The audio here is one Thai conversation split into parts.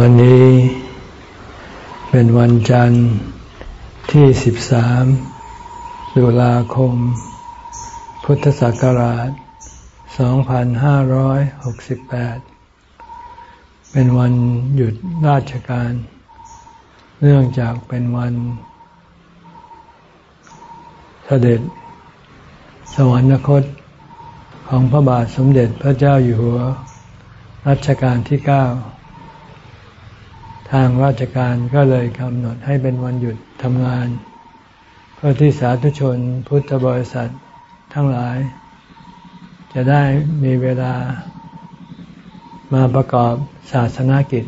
วันนี้เป็นวันจันทร์ที่ 13 ตุลาคม พุทธศักราช 2568 เป็นวันหยุดราชการ เนื่องจากเป็นวันเสด็จ สวรรคตของพระบาทสมเด็จพระเจ้าอยู่หัว รัชกาลที่เก้า ทางราชการก็เลยกำหนดให้เป็นวันหยุดทำงาน เพื่อที่สาธุชนพุทธบริษัททั้งหลาย จะได้มีเวลามาประกอบศาสนากิจ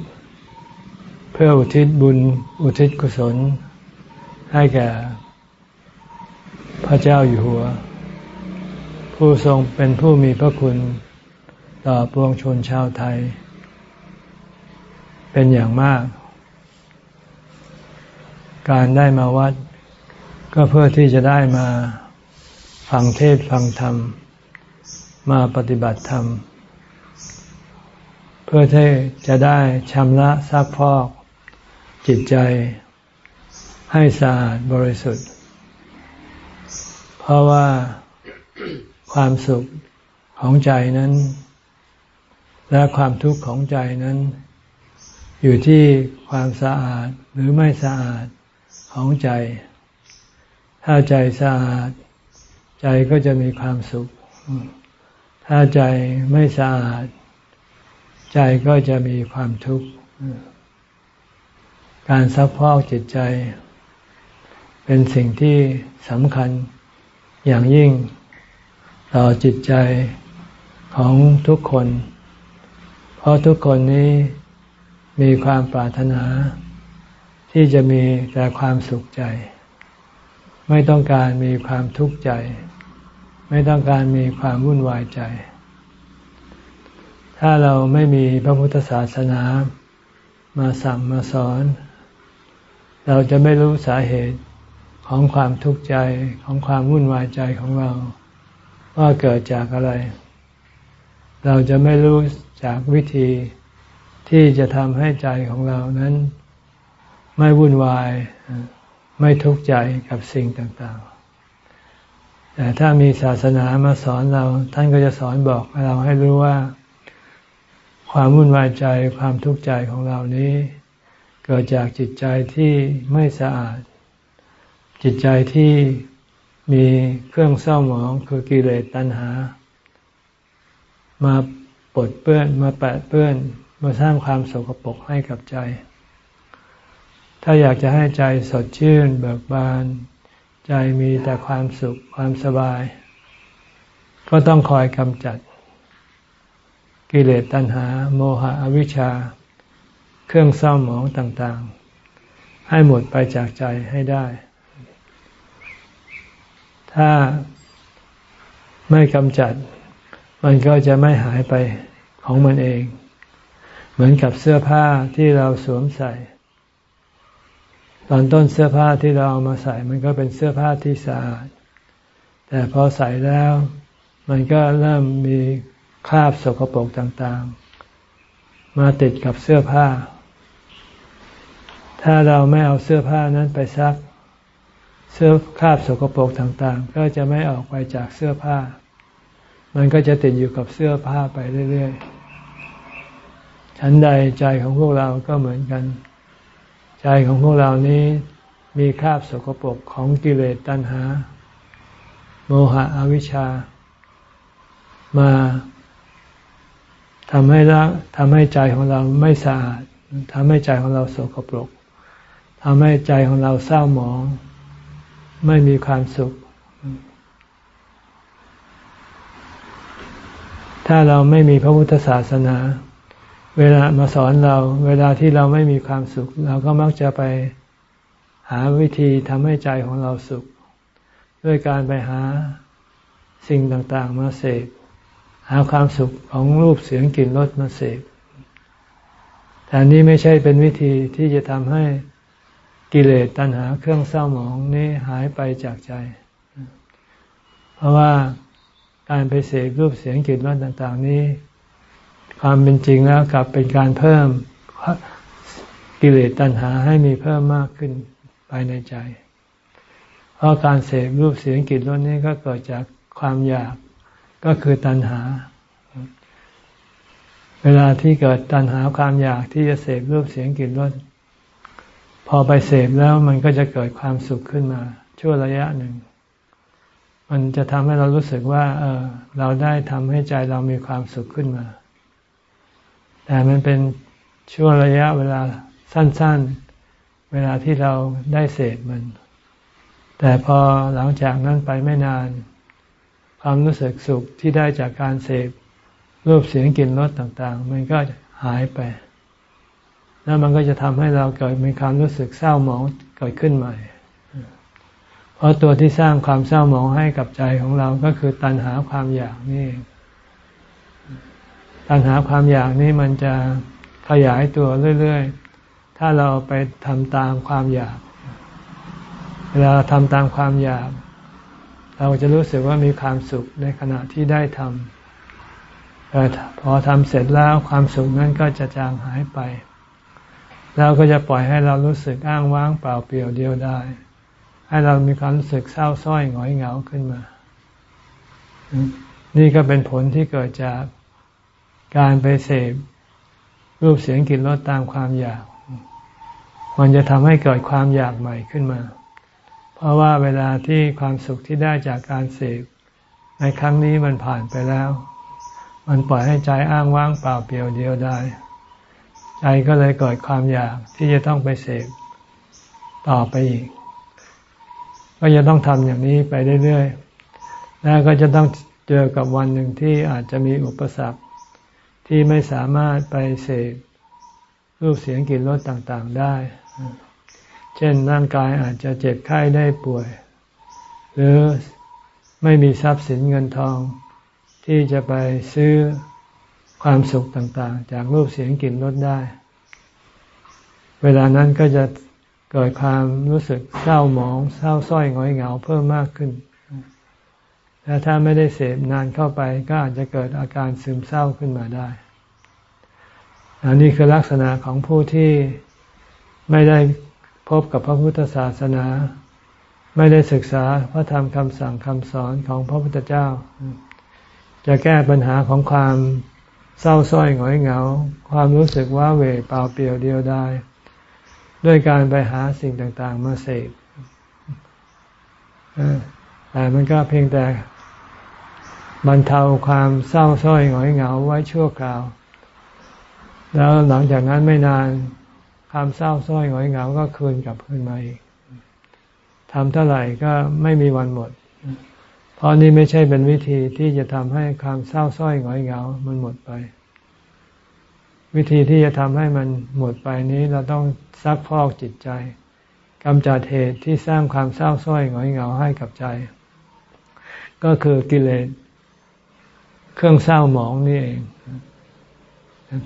เพื่ออุทิศบุญอุทิศกุศล ให้แก่พระเจ้าอยู่หัว ผู้ทรงเป็นผู้มีพระคุณต่อปวงชนชาวไทย เป็นอย่างมาก การได้มาวัด ก็เพื่อที่จะได้มาฟังเทศฟังธรรม มาปฏิบัติธรรม เพื่อที่จะได้ชำระซักพอกจิตใจให้สะอาดบริสุทธิ์ เพราะว่าความสุขของใจนั้น และความทุกข์ของใจนั้น อยู่ที่ความสะอาดหรือไม่สะอาดของใจ ถ้าใจสะอาด ใจก็จะมีความสุข ถ้าใจไม่สะอาด ใจก็จะมีความทุกข์ การซักพอกจิตใจ เป็นสิ่งที่สำคัญอย่างยิ่งต่อจิตใจของทุกคน เพราะทุกคนนี้ มีความปรารถนา ที่จะมีแต่ความสุขใจ ไม่ต้องการมีความทุกข์ใจ ไม่ต้องการมีความวุ่นวายใจ ถ้าเราไม่มีพระพุทธศาสนามาสั่งมาสอน เราจะไม่รู้สาเหตุของความทุกข์ใจของความวุ่นวายใจของเรา ว่าเกิดจากอะไร เราจะไม่รู้จากวิธี ที่จะทำให้ใจของเรานั้น ไม่วุ่นวาย ไม่ทุกข์ใจกับสิ่งต่างๆ แต่ถ้ามีศาสนามาสอนเรา ท่านก็จะสอนบอกเราให้รู้ว่า ความวุ่นวายใจความทุกข์ใจของเรานี้ เกิดจากจิตใจที่ไม่สะอาด จิตใจที่มีเครื่องเศร้าหมองคือกิเลสตัณหา มาปดเปื้อนมาแปะเปื้อน มาสร้างความสกปรกให้กับใจ ถ้าอยากจะให้ใจสดชื่น เบิกบาน ใจมีแต่ความสุขความสบาย ก็ต้องคอยกำจัด กิเลสตัณหา โมหะอวิชชา เครื่องเศร้าหมองต่างๆ ให้หมดไปจากใจให้ได้ ถ้าไม่กำจัด มันก็จะไม่หายไปของมันเอง เหมือนกับเสื้อผ้าที่เราสวมใส่ ตอนต้นเสื้อผ้าที่เราเอามาใส่ มันก็เป็นเสื้อผ้าที่สะอาด แต่พอใส่แล้ว มันก็เริ่มมีคราบสกปรกต่างๆ มาติดกับเสื้อผ้า ถ้าเราไม่เอาเสื้อผ้านั้นไปซัก เสื้อคราบสกปรกต่างๆ ก็จะไม่ออกไปจากเสื้อผ้า มันก็จะติดอยู่กับเสื้อผ้าไปเรื่อยๆ ฉันใดใจของพวกเราก็เหมือนกัน ใจของพวกเรานี้มีคราบสกปรกของกิเลสตัณหา โมหะอวิชชา มาทำให้ละทำให้ใจของเราไม่สะอาดทำให้ใจของเราสกปรกทำให้ใจของเราเศร้าหมอง ไม่มีความสุข ถ้าเราไม่มีพระพุทธศาสนา เวลามาสอนเรา เวลาที่เราไม่มีความสุข เราก็มักจะไปหาวิธีทำให้ใจของเราสุข ด้วยการไปหาสิ่งต่างๆ มาเสกหาความสุขของรูปเสียงกลิ่นรสมาเสกแต่นี้ไม่ใช่เป็นวิธีที่จะทำให้กิเลสตัณหาเครื่องเศร้าหมองนี้หายไปจากใจ เพราะว่าการไปเสกรูปเสียงกลิ่นรสต่าง ๆ นี้ ความเป็นจริงแล้วกลับเป็นการเพิ่มกิเลสตัณหาให้มีเพิ่มมากขึ้นภายในใจ เพราะการเสพรูปเสียงกลิ่นรสนี้ก็เกิดจากความอยากก็คือตัณหา เวลาที่เกิดตัณหาความอยากที่จะเสพรูปเสียงกลิ่นรสพอไปเสพแล้วมันก็จะเกิดความสุขขึ้นมา ชั่วระยะหนึ่ง มันจะทำให้เรารู้สึกว่า เออเราได้ทำให้ใจเรามีความสุขขึ้นมา แต่มันเป็นช่วงระยะเวลาสั้นๆ เวลาที่เราได้เสพมัน แต่พอหลังจากนั้นไปไม่นาน ความรู้สึกสุขที่ได้จากการเสพรูปเสียงกลิ่นรสต่างๆ มันก็หายไป แล้วมันก็จะทำให้เราเกิดมีความรู้สึกเศร้าหมองเกิดขึ้นใหม่ เพราะตัวที่สร้างความเศร้าหมองให้กับใจของเราก็คือตัณหาความอยากนี่ ตัณหาความอยากนี่มันจะขยายตัวเรื่อยๆ ถ้าเราไปทำตามความอยาก เวลาทำตามความอยาก เราจะรู้สึกว่ามีความสุขในขณะที่ได้ทำแต่พอทำเสร็จแล้วความสุขนั้นก็จะจางหายไป แล้วก็จะปล่อยให้เรารู้สึกอ้างว้างเปล่าเปลี่ยวเดียวได้ ให้เรามีความรู้สึกเศร้าส้อยหงอยเหงาขึ้นมา นี่ก็เป็นผลที่เกิดจาก การไปเสพรูปเสียงกลิ่นรสตามความอยาก มันจะทำให้เกิดความอยากใหม่ขึ้นมา เพราะว่าเวลาที่ความสุขที่ได้จากการเสพในครั้งนี้มันผ่านไปแล้ว มันปล่อยให้ใจอ้างว้างเปล่าเปลี่ยวเดียวได้ ใจก็เลยเกิดความอยากที่จะต้องไปเสพต่อไปอีก ก็จะต้องทำอย่างนี้ไปเรื่อยๆ แล้วก็จะต้องเจอกับวันหนึ่งที่อาจจะมีอุปสรรค ที่ไม่สามารถไปเสพรูปเสียงกลิ่นรสต่างๆได้ เช่นร่างกายอาจจะเจ็บไข้ได้ป่วย หรือไม่มีทรัพย์สินเงินทอง ที่จะไปซื้อความสุขต่างๆ จากรูปเสียงกลิ่นรสได้ เวลานั้นก็จะเกิดความรู้สึกเศร้าหมอง เศร้าส้อยหงอยเหงาเพิ่มมากขึ้น แล้วถ้าไม่ได้เสพนานเข้าไปก็อาจจะเกิดอาการซึมเศร้าขึ้นมาได้ อันนี้คือลักษณะของผู้ที่ไม่ได้พบกับพระพุทธศาสนา ไม่ได้ศึกษาพระธรรมคำสั่งคำสอนของพระพุทธเจ้า จะแก้ปัญหาของความเศร้าส้อยหงอยเหงา ความรู้สึกว่าเวเปล่าเปลี่ยวเดียวได้ด้วยการไปหาสิ่งต่าง ๆ มาเสพแต่มันก็เพียงแต่ บรรเทาความเศร้าส้อยหงอยเหงาไว้ชั่วคราว แล้วหลังจากนั้นไม่นานความเศร้าส้อยหงอยเหงาก็คืนกลับขึ้นมาอีกทำเท่าไหร่ก็ไม่มีวันหมด เพราะนี่ไม่ใช่เป็นวิธีที่จะทำให้ความเศร้าส้อยหงอยเหงา มันหมดไป วิธีที่จะทำให้มันหมดไปนี้เราต้องซักพอกจิตใจกำจัดเหตุที่สร้างความเศร้าส้อยหงอยเหงาให้กับใจ ก็คือกิเลส เครื่องเศร้าหมองนี่เอง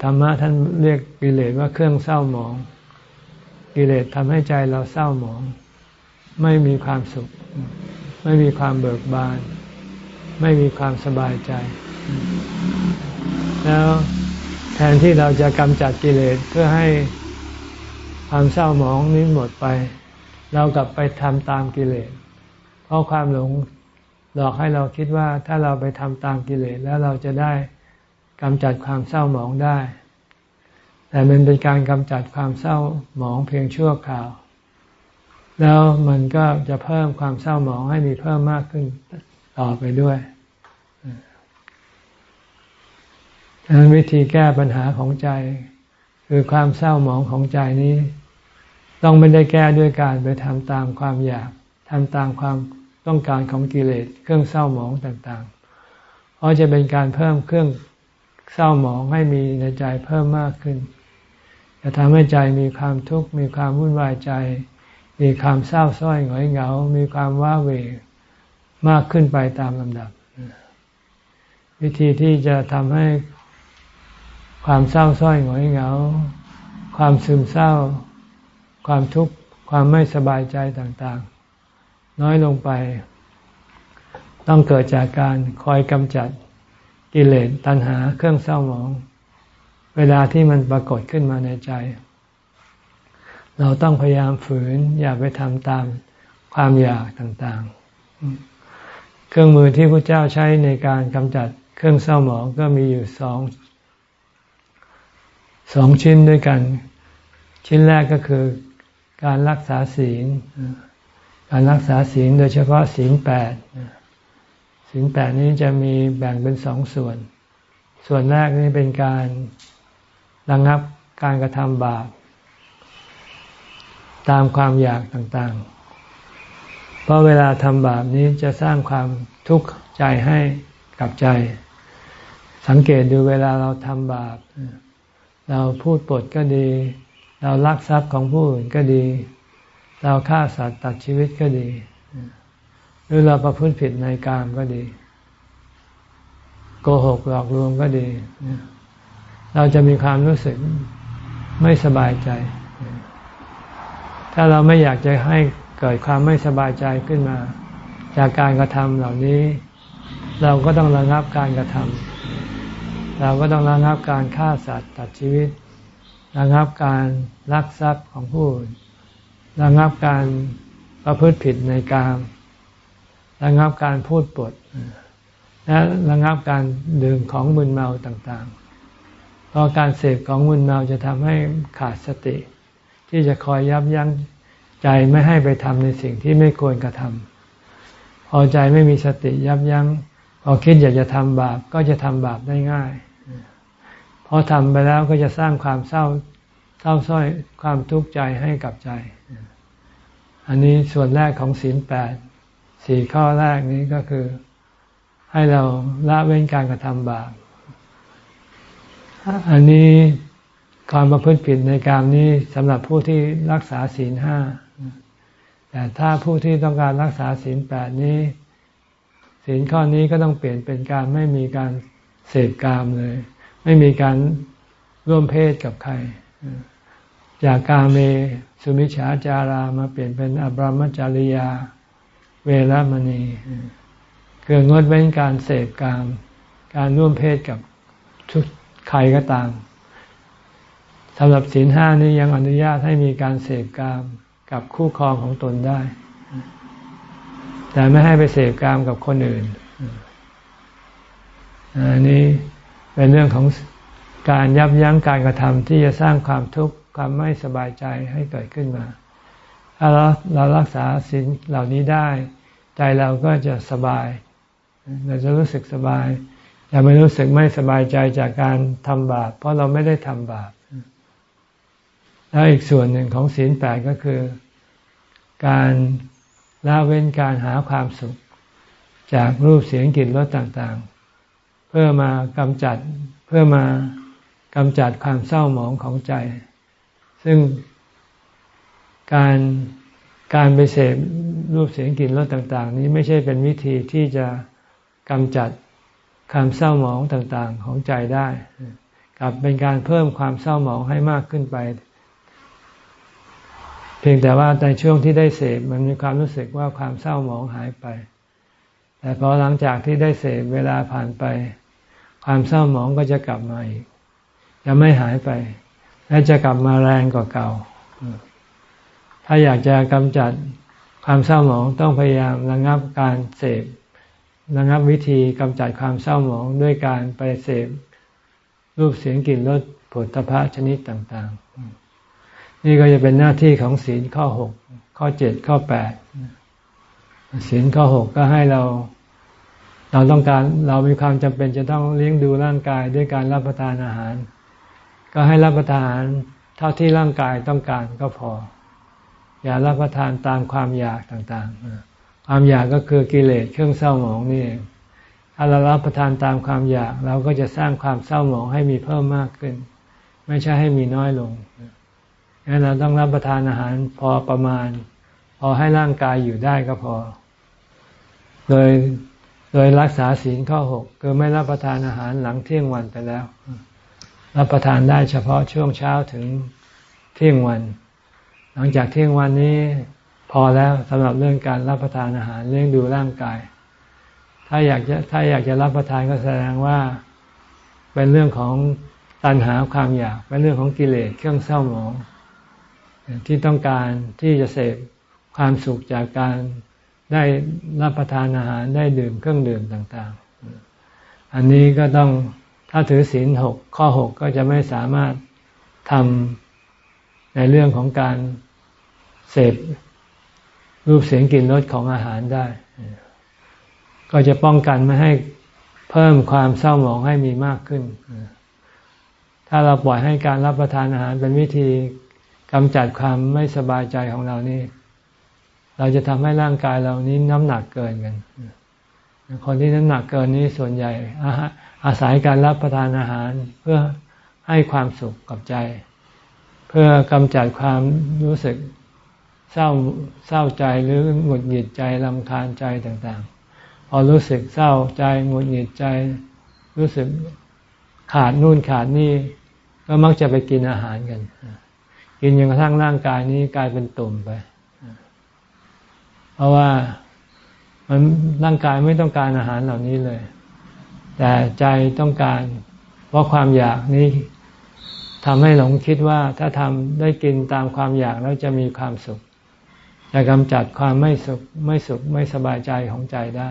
ธรรมะท่านเรียกกิเลสว่าเครื่องเศร้าหมอง กิเลสทำให้ใจเราเศร้าหมอง ไม่มีความสุข ไม่มีความเบิกบาน ไม่มีความสบายใจ แล้วแทนที่เราจะกำจัดกิเลสเพื่อให้ความเศร้าหมองนี้หมดไป เรากลับไปทำตามกิเลส เพราะความหลง หลอกให้เราคิดว่าถ้าเราไปทำตามกิเลสแล้วเราจะได้กำจัดความเศร้าหมองได้ แต่มันเป็นการกำจัดความเศร้าหมองเพียงชั่วคราว แล้วมันก็จะเพิ่มความเศร้าหมองให้มีเพิ่มมากขึ้นต่อไปด้วยดังนั้นวิธีแก้ปัญหาของใจ คือความเศร้าหมองของใจนี้ ต้องไม่ได้แก้ด้วยการไปทำตามความอยากทำตามความ ต้องการของกิเลสเครื่องเศร้าหมองต่างๆ เพราะจะเป็นการเพิ่มเครื่องเศร้าหมองให้มีในใจเพิ่มมากขึ้น จะทำให้ใจมีความทุกข์มีความวุ่นวายใจ มีความเศร้าส้อยหงอยเหงา มีความว้าเหวมากขึ้นไปตามลำดับ วิธีที่จะทำให้ความเศร้าส้อยหงอยเหงา ความซึมเศร้า ความทุกข์ความไม่สบายใจต่างๆ น้อยลงไป ต้องเกิดจากการคอยกำจัดกิเลสตัณหาเครื่องเศร้าหมอง เวลาที่มันปรากฏขึ้นมาในใจ เราต้องพยายามฝืน อย่าไปทำตามความอยากต่างๆ เครื่องมือที่พระเจ้าใช้ในการกำจัดเครื่องเศร้าหมองก็มีอยู่สองสองชิ้นด้วยกัน ชิ้นแรกก็คือการรักษาศีล การรักษาศีลโดยเฉพาะศีลแปดศีลแปดนี้จะมีแบ่งเป็นสองส่วน ส่วนแรกนี่เป็นการระงับการกระทำบาป ตามความอยากต่างๆ เพราะเวลาทำบาปนี้จะสร้างความทุกข์ใจให้กับใจ สังเกตดูเวลาเราทำบาป เราพูดปดก็ดี เราลักทรัพย์ของผู้อื่นก็ดี เราฆ่าสัตว์ตัดชีวิตก็ดี หรือเราประพฤติผิดในกามก็ดี โกหกหลอกลวงก็ดี เราจะมีความรู้สึกไม่สบายใจ ถ้าเราไม่อยากจะให้เกิดความไม่สบายใจขึ้นมา จากการกระทำเหล่านี้ เราก็ต้องระงับการกระทำเราก็ต้องระงับการฆ่าสัตว์ตัดชีวิตระงับการลักทรัพย์ของผู้อื่น ระงับการประพฤติผิดในการระงับการพูดปด และระงับการดื่มของมึนเมาต่างๆ เพราะการเสพของมึนเมาจะทำให้ขาดสติ ที่จะคอยยับยั้งใจไม่ให้ไปทำในสิ่งที่ไม่ควรกระทำพอใจไม่มีสติยับยัง้งพอคิดอยากจะทำบาปก็จะทำบาปได้ง่ายพอทำไปแล้วก็จะสร้างความเศร้า เศร้าส้อยความทุกข์ใจให้กับใจ อันนี้ส่วนแรกของศีลแปดสี่ข้อแรกนี้ก็คือให้เราละเว้นการกระทำบาปอันนี้ความประพฤติผิดในการนี้สำหรับผู้ที่รักษาศีลห้าแต่ถ้าผู้ที่ต้องการรักษาศีลแปดนี้ศีลข้อนี้ก็ต้องเปลี่ยนเป็นการไม่มีการเสพกามเลย ไม่มีการร่วมเพศกับใคร จากกาเมสุมิชาจารามาเปลี่ยนเป็นอบรมจาริยา เวรมณี คืองดเว้นการเสพกาม การร่วมเพศกับทุกใครก็ตามสำหรับศีลห้านี้ยังอนุญาตให้มีการเสพกามกับคู่ครองของตนได้ แต่ไม่ให้ไปเสพกามกับคนอื่นอันนี้เป็นเรื่องของ การยับยั้งการกระทำที่จะสร้างความทุกข์ความไม่สบายใจให้เกิดขึ้นมา ถ้าเราเรารักษาศีลเหล่านี้ได้ ใจเราก็จะสบาย เราจะรู้สึกสบายจะไม่รู้สึกไม่สบายใจจากการทำบาป เพราะเราไม่ได้ทำบาป แล้วอีกส่วนหนึ่งของศีลแปดก็คือ การละเว้นการหาความสุข จากรูปเสียงกลิ่นรสต่างๆ เพื่อมากำจัดเพื่อมา กำจัดความเศร้าหมองของใจ ซึ่งการการไปเสพรูปเสียงกลิ่นรสต่าง ๆ นี้ไม่ใช่เป็นวิธีที่จะกำจัดความเศร้าหมองต่างๆ ของใจได้ กลับเป็นการเพิ่มความเศร้าหมองให้มากขึ้นไป เพียงแต่ว่าในช่วงที่ได้เสพมันมีความรู้สึกว่าความเศร้าหมองหายไป แต่พอหลังจากที่ได้เสพเวลาผ่านไป ความเศร้าหมองก็จะกลับมาอีก จะไม่หายไป และจะกลับมาแรงกว่าเก่า ถ้าอยากจะกำจัดความเศร้าหมองต้องพยายามระงับการเสพระงับวิธีกำจัดความเศร้าหมองด้วยการไปเสพรูปเสียงกลิ่นรสผลตภะชนิดต่างๆ นี่ก็จะเป็นหน้าที่ของศีลข้อหกข้อเจ็ดข้อแปดศีลข้อหกก็ให้เรา เราต้องการเรามีความจำเป็นจะต้องเลี้ยงดูร่างกายด้วยการรับประทานอาหาร ก็ให้รับประทานเท่าที่ร่างกายต้องการก็พอ อย่ารับประทานตามความอยากต่างๆ ความอยากก็คือกิเลสเครื่องเศร้าหมองนี่ถ้าเรารับประทานตามความอยาก เราก็จะสร้างความเศร้าหมองให้มีเพิ่มมากขึ้น ไม่ใช่ให้มีน้อยลงงั้นเราต้องรับประทานอาหารพอประมาณ พอให้ร่างกายอยู่ได้ก็พอ โดยโดยรักษาศีลข้อหกคือไม่รับประทานอาหารหลังเที่ยงวันไปแล้ว รับประทานได้เฉพาะช่วงเช้าถึงเที่ยงวัน หลังจากเที่ยงวันนี้พอแล้วสำหรับเรื่องการรับประทานอาหารเลี้ยงดูร่างกาย ถ้าอยากจะถ้าอยากจะรับประทานก็แสดงว่าเป็นเรื่องของตัณหาความอยากเป็นเรื่องของกิเลสเครื่องเศร้าหมอง ที่ต้องการที่จะเสพความสุขจากการได้รับประทานอาหารได้ดื่มเครื่องดื่มต่าง ๆ อันนี้ก็ต้อง ถ้าถือศีลหกข้อหกก็จะไม่สามารถทำในเรื่องของการเสพรูปเสียงกลิ่นรสของอาหารได้ ก็จะป้องกันไม่ให้เพิ่มความเศร้าหมองให้มีมากขึ้น ถ้าเราปล่อยให้การรับประทานอาหารเป็นวิธีกำจัดความไม่สบายใจของเรานี่ เราจะทำให้ร่างกายเรานี้น้ำหนักเกินกัน คนที่น้ำหนักเกินนี้ส่วนใหญ่ อาศัยการรับประทานอาหารเพื่อให้ความสุขกับใจ เพื่อกำจัดความรู้สึกเศร้าเศร้าใจหรือหงุดหงิดใจลำคาญใจต่างๆ พอรู้สึกเศร้าใจหงุดหงิดใจ รู้สึกขาดนู่นขาดนี่ ก็มักจะไปกินอาหารกัน กินจนกระทั่งร่างกายนี้กลายเป็นตุ่มไป เพราะว่า มันร่างกายไม่ต้องการอาหารเหล่านี้เลย แต่ใจต้องการเพราะความอยากนี้ทำให้หลงคิดว่าถ้าทำได้กินตามความอยากแล้วจะมีความสุข จะกำจัดความไม่สุขไม่สุขไม่สบายใจของใจได้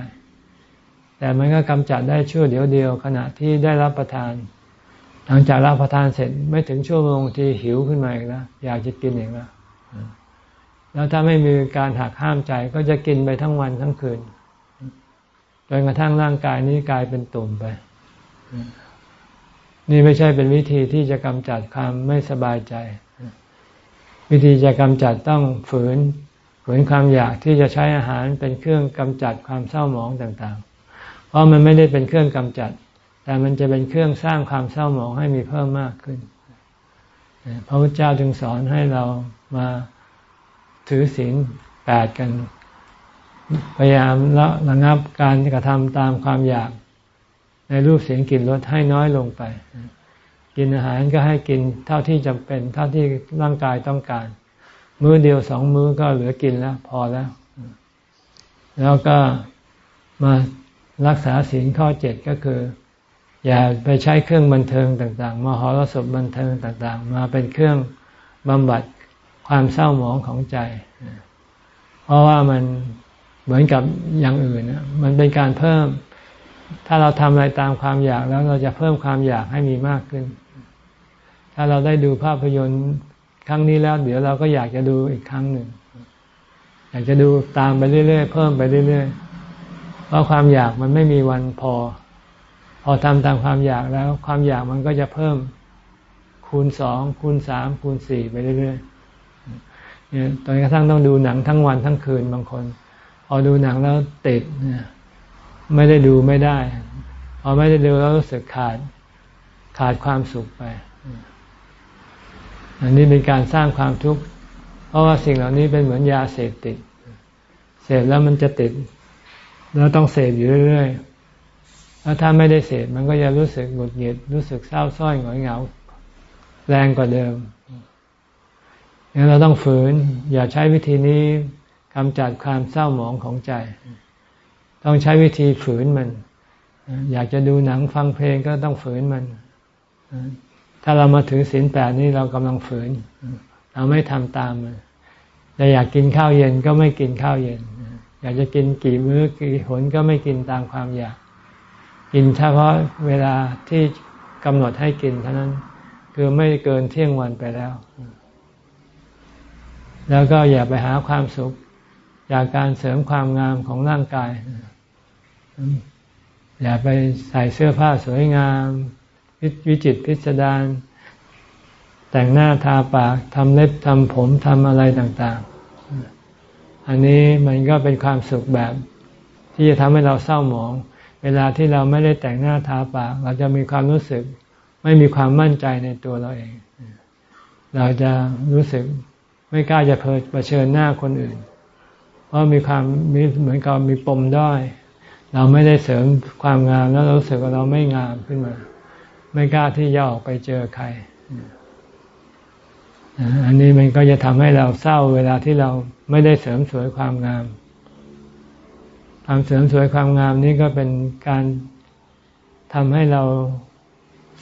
แต่มันก็กำจัดได้ชั่วเดียวเดียวขณะที่ได้รับประทาน หลังจากรับประทานเสร็จไม่ถึงชั่วโมงที่หิวขึ้นมาอีกแล้วอยากจะกินอีกแล้ว แล้วถ้าไม่มีการหักห้ามใจก็จะกินไปทั้งวันทั้งคืนจนกระทั่งร่างกายนี้กลายเป็นตุ่มไป นี่ไม่ใช่เป็นวิธีที่จะกำจัดความไม่สบายใจ วิธีจะกำจัดต้องฝืน ฝืนความอยากที่จะใช้อาหารเป็นเครื่องกำจัดความเศร้าหมองต่างๆ เพราะมันไม่ได้เป็นเครื่องกำจัด แต่มันจะเป็นเครื่องสร้างความเศร้าหมองให้มีเพิ่มมากขึ้น พระพุทธเจ้าจึงสอนให้เรามา ถือศีลแปดกัน พยายามละระงับการกระทำตามความอยากในรูปเสียงกลิ่นรสให้น้อยลงไป กินอาหารก็ให้กินเท่าที่จำเป็นเท่าที่ร่างกายต้องการ มื้อเดียวสองมื้อก็เหลือกินแล้ว พอแล้ว แล้วก็มารักษาศีลข้อเจ็ดก็คือ อย่าไปใช้เครื่องบันเทิงต่าง ๆ มหรสพบันเทิงต่าง ๆ มาเป็นเครื่องบำบัด ความเศร้าหมองของใจ เพราะว่ามันเหมือนกับอย่างอื่นมันเป็นการเพิ่ม ถ้าเราทำอะไรตามความอยากแล้วเราจะเพิ่มความอยากให้มีมากขึ้น ถ้าเราได้ดูภาพยนตร์ครั้งนี้แล้ว เดี๋ยวเราก็อยากจะดูอีกครั้งหนึ่ง อยากจะดูตามไปเรื่อยๆ เพิ่มไปเรื่อยๆ เพราะความอยากมันไม่มีวันพอ พอทำตามความอยากแล้ว ความอยากมันก็จะเพิ่มคูณสองคูณสามคูณสี่ไปเรื่อยๆ เนี่ยตอนกระทั่งต้องดูหนังทั้งวันทั้งคืนบางคน พอดูหนังแล้วติดเนี่ยไม่ได้ดูไม่ได้ พอไม่ได้ดูแล้วรู้สึกขาดขาดความสุขไป อันนี้เป็นการสร้างความทุกข์เพราะว่าสิ่งเหล่านี้เป็นเหมือนยาเสพติด เสพแล้วมันจะติด แล้วต้องเสพอยู่เรื่อยๆ แล้วถ้าไม่ได้เสพมันก็จะรู้สึกหงุดหงิดรู้สึกเศร้าส้อยหงอยเหงา แรงกว่าเดิม งั้นเราต้องฝืน อย่าใช้วิธีนี้กำจัดความเศร้าหมองของใจ ต้องใช้วิธีฝืนมัน อยากจะดูหนังฟังเพลงก็ต้องฝืนมัน ถ้าเรามาถือศีลแปดนี่เรากำลังฝืน เราไม่ทำตามมันแต่อยากกินข้าวเย็นก็ไม่กินข้าวเย็น อยากจะกินกี่มื้อกี่หนก็ไม่กินตามความอยาก กินเฉพาะเวลาที่กำหนดให้กินเท่านั้น คือไม่เกินเที่ยงวันไปแล้ว แล้วก็อย่าไปหาความสุข จากการเสริมความงามของร่างกาย อย่าไปใส่เสื้อผ้าสวยงาม วิจิตพิสดารแต่งหน้าทาปากทำเล็บทำผมทำอะไรต่างๆ อันนี้มันก็เป็นความสุขแบบ ที่จะทำให้เราเศร้าหมอง เวลาที่เราไม่ได้แต่งหน้าทาปาก เราจะมีความรู้สึก ไม่มีความมั่นใจในตัวเราเอง เราจะรู้สึก ไม่กล้าจะเผชิญหน้าคนอื่น เพราะมีความมีเหมือนกับมีปมด้อย เราไม่ได้เสริมความงามแล้วเรารู้สึกว่าเราไม่งามขึ้นมา ไม่กล้าที่จะออกไปเจอใคร อันนี้มันก็จะทำให้เราเศร้าเวลาที่เราไม่ได้เสริมสวยความงาม ความเสริมสวยความงามนี้ก็เป็นการทำให้เรา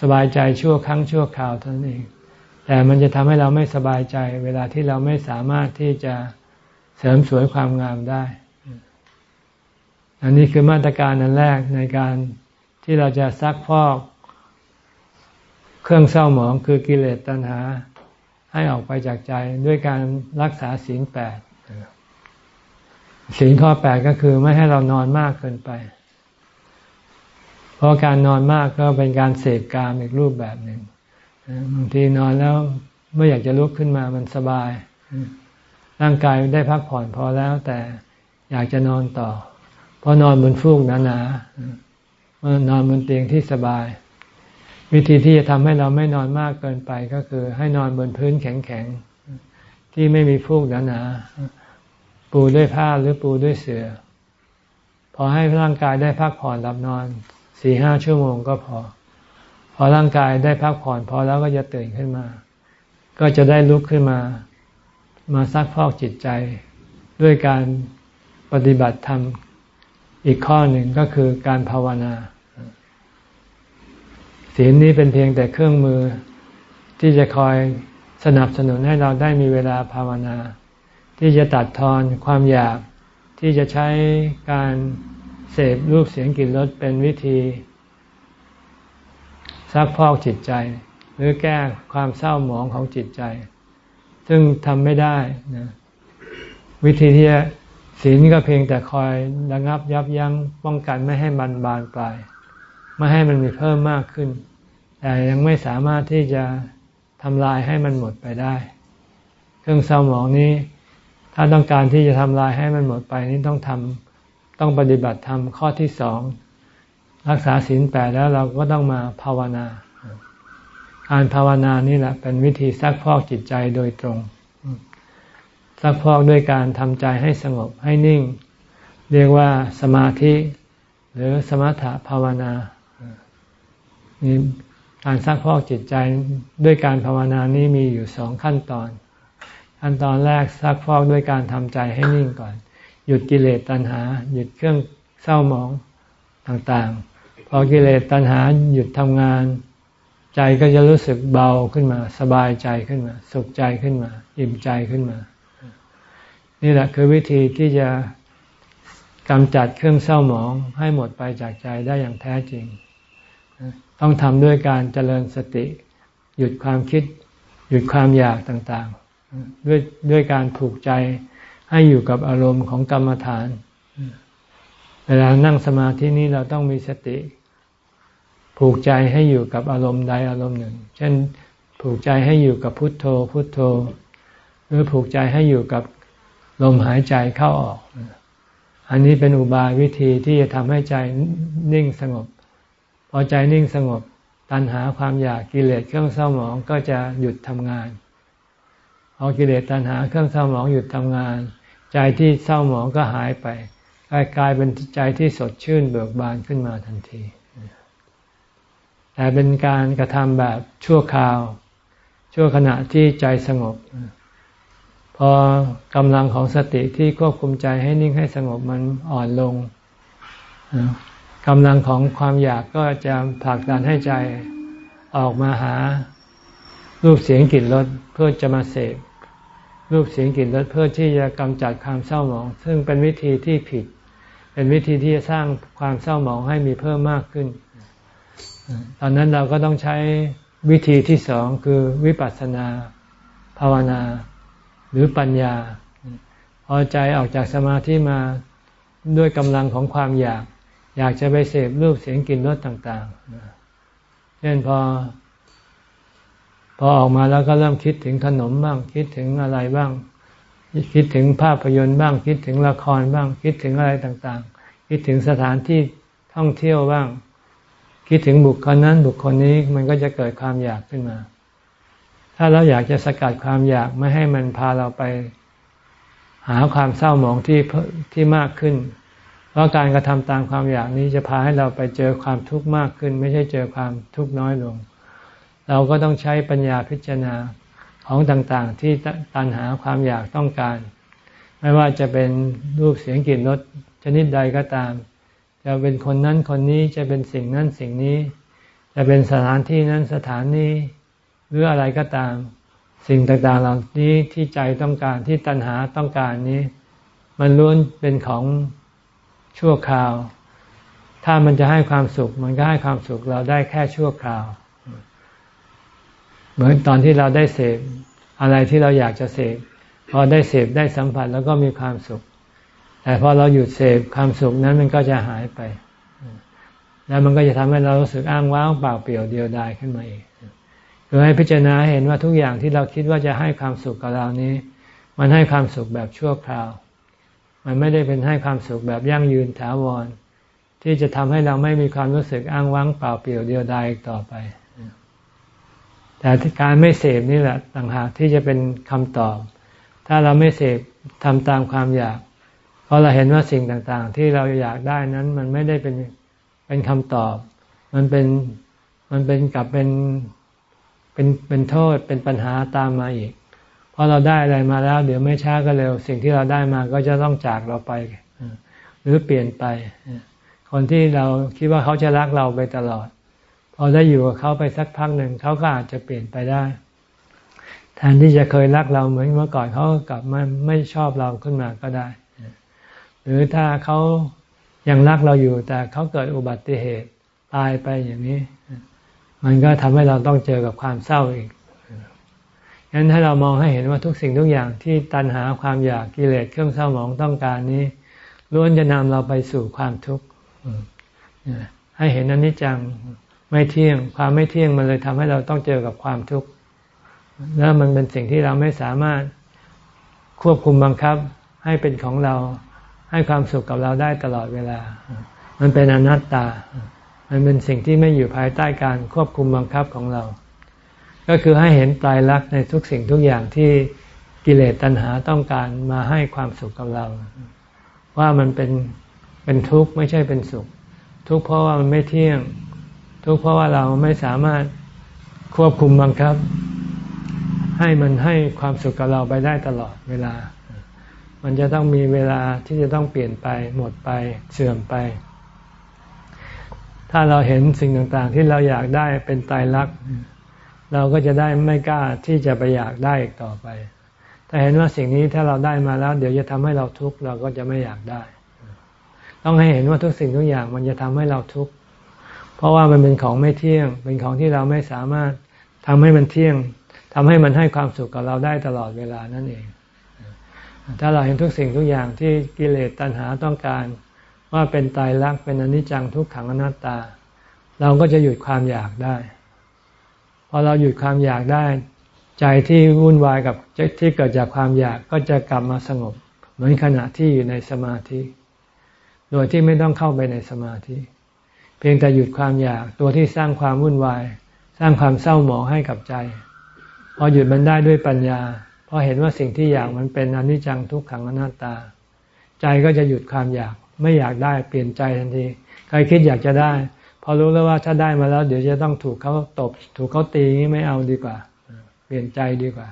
สบายใจชั่วครั้งชั่วคราวเท่านั้นเอง แต่มันจะทำให้เราไม่สบายใจ เวลาที่เราไม่สามารถที่จะเสริมสวยความงามได้ อันนี้คือมาตรการอันแรกในการที่เราจะซักพอก เครื่องเศร้าหมองคือกิเลสตัณหา ให้ออกไปจากใจด้วยการรักษาศีลแปดศีลข้อแปดก็คือไม่ให้เรานอนมากเกินไป เพราะการนอนมากก็เป็นการเสพกามอีกรูปแบบหนึ่ง บางทีนอนแล้วไม่อยากจะลุกขึ้นมามันสบาย ร่างกายได้พักผ่อนพอแล้ว แต่อยากจะนอนต่อ เพราะนอนบนฟูกหนาๆนอนบนเตียงที่สบาย วิธีที่จะทำให้เราไม่นอนมากเกินไปก็คือ ให้นอนบนพื้นแข็งๆที่ไม่มีฟูกหนาๆปูด้วยผ้าหรือปูด้วยเสือ่อพอให้ร่างกายได้พักผ่อนหลับนอนสี่ห้าชั่วโมงก็พอ พอร่างกายได้พักผ่อนพอแล้วก็จะตื่นขึ้นมา ก็จะได้ลุกขึ้นมา มาซักพอกจิตใจ ด้วยการปฏิบัติธรรมอีกข้อหนึ่งก็คือการภาวนาศีลนี้เป็นเพียงแต่เครื่องมือที่จะคอยสนับสนุนให้เราได้มีเวลาภาวนา ที่จะตัดทอนความอยากที่จะใช้การเสพรูปเสียงกลิ่นรสเป็นวิธี ซักพอกจิตใจ หรือแก้ความเศร้าหมองของจิตใจ ซึ่งทำไม่ได้นะวิธีที่ศีลก็เพียงแต่คอยระงับยับยั้งป้องกันไม่ให้มันบานปลาย ไม่ให้มันมีเพิ่มมากขึ้น แต่ยังไม่สามารถที่จะทำลายให้มันหมดไปได้ เครื่องเศร้าหมองนี้ ถ้าต้องการที่จะทำลายให้มันหมดไปนี่ต้องทำต้องปฏิบัติธรรมข้อที่สอง รักษาศีลแปดแล้วเราก็ต้องมาภาวนา การภาวนานี่แหละ เป็นวิธีซักพอกจิตใจโดยตรง ซักพอกด้วยการทำใจให้สงบให้นิ่ง เรียกว่าสมาธิ หรือสมถะภาวนานี่การซักพอกจิตใจด้วยการภาวนานี้มีอยู่สองขั้นตอน ขั้นตอนแรกซักพอกด้วยการทำใจให้นิ่งก่อน หยุดกิเลสตัณหา หยุดเครื่องเศร้าหมองต่างๆ พอกิเลสตัณหาหยุดทำงาน ใจก็จะรู้สึกเบาขึ้นมา สบายใจขึ้นมา สุขใจขึ้นมา อิ่มใจขึ้นมา นี่แหละคือวิธีที่จะกำจัดเครื่องเศร้าหมองให้หมดไปจากใจได้อย่างแท้จริง ต้องทำด้วยการเจริญสติ หยุดความคิด หยุดความอยากต่างๆ ด้วยด้วยการผูกใจให้อยู่กับอารมณ์ของกรรมฐาน เวลานั่งสมาธินี้เราต้องมีสติ ผูกใจให้อยู่กับอารมณ์ใดอารมณ์หนึ่ง เช่น ผูกใจให้อยู่กับพุทโธ พุทโธ หรือผูกใจให้อยู่กับลมหายใจเข้าออก อันนี้เป็นอุบายวิธีที่จะทำให้ใจนิ่งสงบ พอใจนิ่งสงบ ตัณหาความอยากกิเลสเครื่องเศร้าหมองก็จะหยุดทำงานพอกิเลสตัณหาเครื่องเศร้าหมองหยุดทำงาน ใจที่เศร้าหมองก็หายไป กลายเป็นใจที่สดชื่นเบิกบานขึ้นมาทันที แต่เป็นการกระทำแบบชั่วคราว ชั่วขณะที่ใจสงบ พอกำลังของสติที่ควบคุมใจให้นิ่งให้สงบมันอ่อนลงกำลังของความอยากก็จะผลักดันให้ใจออกมาหารูปเสียงกลิ่นรสเพื่อจะมาเสพรูปเสียงกลิ่นรสเพื่อที่จะกำจัดความเศร้าหมอง ซึ่งเป็นวิธีที่ผิด เป็นวิธีที่จะสร้างความเศร้าหมองให้มีเพิ่มมากขึ้น ตอนนั้นเราก็ต้องใช้วิธีที่สองคือวิปัสสนา ภาวนา หรือปัญญา พอใจออกจากสมาธิมาด้วยกำลังของความอยาก อยากจะไปเสพรูปเสียงกลิ่นรสต่างๆ เช่นพอ พอออกมาแล้วก็เริ่มคิดถึงขนมบ้าง คิดถึงอะไรบ้าง คิดถึงภาพยนตร์บ้าง คิดถึงละครบ้าง คิดถึงอะไรต่างๆ คิดถึงสถานที่ท่องเที่ยวบ้าง คิดถึงบุคคลนั้นบุคคลนี้มันก็จะเกิดความอยากขึ้นมา ถ้าเราอยากจะสกัดความอยากไม่ให้มันพาเราไป หาความเศร้าหมองที่ที่มากขึ้น เพราะการกระทำตามความอยากนี้จะพาให้เราไปเจอความทุกข์มากขึ้น ไม่ใช่เจอความทุกข์น้อยลง เราก็ต้องใช้ปัญญาพิจารณา ของต่างๆ ที่ตันหาความอยากต้องการ ไม่ว่าจะเป็นรูปเสียงกลิ่นรสชนิดใดก็ตาม จะเป็นคนนั้นคนนี้จะเป็นสิ่งนั้นสิ่งนี้ จะเป็นสถานที่นั้นสถานนี้หรืออะไรก็ตาม สิ่งต่างๆเหล่านี้ที่ใจต้องการที่ตัณหาต้องการนี้ มันล้วนเป็นของชั่วคราว ถ้ามันจะให้ความสุข มันก็ให้ความสุขเราได้แค่ชั่วคราว เหมือนตอนที่เราได้เสพอะไรที่เราอยากจะเสพพอได้เสพได้สัมผัสแล้วก็มีความสุข แต่พอเราหยุดเสพความสุขนั้นมันก็จะหายไป แล้วมันก็จะทำให้เรารู้สึกอ้างว้างเปล่าเปลี่ยวเดียวดายขึ้นมาอีกคือให้พิจารณาเห็นว่าทุกอย่างที่เราคิดว่าจะให้ความสุขกับเรานี้ มันให้ความสุขแบบชั่วคราว มันไม่ได้เป็นให้ความสุขแบบยั่งยืนถาวร ที่จะทำให้เราไม่มีความรู้สึกอ้างว้างเปล่าเปลี่ยวเดียวดายอีกต่อไป แต่การไม่เสพนี่แหละต่างหากที่จะเป็นคำตอบ ถ้าเราไม่เสพทำตามความอยาก เพราะเราเห็นว่าสิ่งต่างๆ ที่เราอยากได้นั้นมันไม่ได้เป็นเป็นคำตอบ มันเป็นมันเป็นกลับเป็นเป็นเป็นโทษเป็นปัญหาตามมาอีก เพราะเราได้อะไรมาแล้ว เดี๋ยวไม่ช้าก็เร็ว สิ่งที่เราได้มาก็จะต้องจากเราไป หรือเปลี่ยนไป คนที่เราคิดว่าเขาจะรักเราไปตลอด พอได้อยู่กับเขาไปสักพักหนึ่งเขาก็อาจจะเปลี่ยนไปได้ แทนที่จะเคยรักเราเหมือนเมื่อก่อนเขากลับมาไม่ชอบเราขึ้นมาก็ได้ หรือถ้าเขายังรักเราอยู่ แต่เขาเกิดอุบัติเหตุตายไปอย่างนี้ มันก็ทำให้เราต้องเจอกับความเศร้าอีกงั้นถ้าเรามองให้เห็นว่าทุกสิ่งทุกอย่างที่ตันหาความอยากกิเลสเครื่องเศร้าหมองต้องการนี้ล้วนจะนำเราไปสู่ความทุกข์ให้เห็นอนิจจัง ไม่เที่ยง ความไม่เที่ยงมันเลยทำให้เราต้องเจอกับความทุกข์แล้วมันเป็นสิ่งที่เราไม่สามารถควบคุมบังคับให้เป็นของเราให้ความสุขกับเราได้ตลอดเวลา มันเป็นอนัตตา มันเป็นสิ่งที่ไม่อยู่ภายใต้การควบคุมบังคับของเรา ก็คือให้เห็นตายรักในทุกสิ่งทุกอย่างที่กิเลสตัณหาต้องการมาให้ความสุขกับเรา ว่ามันเป็นเป็นทุกข์ไม่ใช่เป็นสุข ทุกข์เพราะว่ามันไม่เที่ยง ทุกข์เพราะว่าเราไม่สามารถควบคุมบังคับ ให้มันให้ความสุขกับเราไปได้ตลอดเวลา มันจะต้องมีเวลาที่จะต้องเปลี่ยนไป หมดไปเสื่อมไป ถ้าเราเห็นสิ่งต่างๆ ที่เราอยากได้เป็นตายรัก เราก็จะได้ไม่กล้าที่จะไปอยากได้อีกต่อไปแต่เห็นว่าสิ่งนี้ถ้าเราได้มาแล้ว เดี๋ยวจะทำให้เราทุกข์เราก็จะไม่อยากได้ ต้องให้เห็นว่าทุกสิ่งทุกอย่างมันจะทำให้เราทุกข์ เพราะว่ามันเป็นของไม่เที่ยง เป็นของที่เราไม่สามารถทำให้มันเที่ยงทำให้มันให้ความสุขกับเราได้ตลอดเวลานั่นเอง ถ้าเราเห็นทุกสิ่งทุกอย่างที่กิเลสตัณหาต้องการ ว่าเป็นตายรักเป็นอนิจจังทุกขังอนัตตา เราก็จะหยุดความอยากได้พอเราหยุดความอยากได้ ใจที่วุ่นวายกับที่เกิดจากความอยากก็จะกลับมาสงบ เหมือนขณะที่อยู่ในสมาธิ โดยที่ไม่ต้องเข้าไปในสมาธิ พียงแต่หยุดความอยากตัวที่สร้างความวุ่นวาย สร้างความเศร้าหมองให้กับใจ พอหยุดมันได้ด้วยปัญญาพอเห็นว่าสิ่งที่อยากมันเป็นอนิจจังทุกขังอนัตตา ใจก็จะหยุดความอยาก ไม่อยากได้เปลี่ยนใจทันที ใครคิดอยากจะได้ พอรู้แล้วว่าถ้าได้มาแล้ว เดี๋ยวจะต้องถูกเขาตบ ถูกเขาตีนี้ไม่เอาดีกว่า เปลี่ยนใจดีกว่า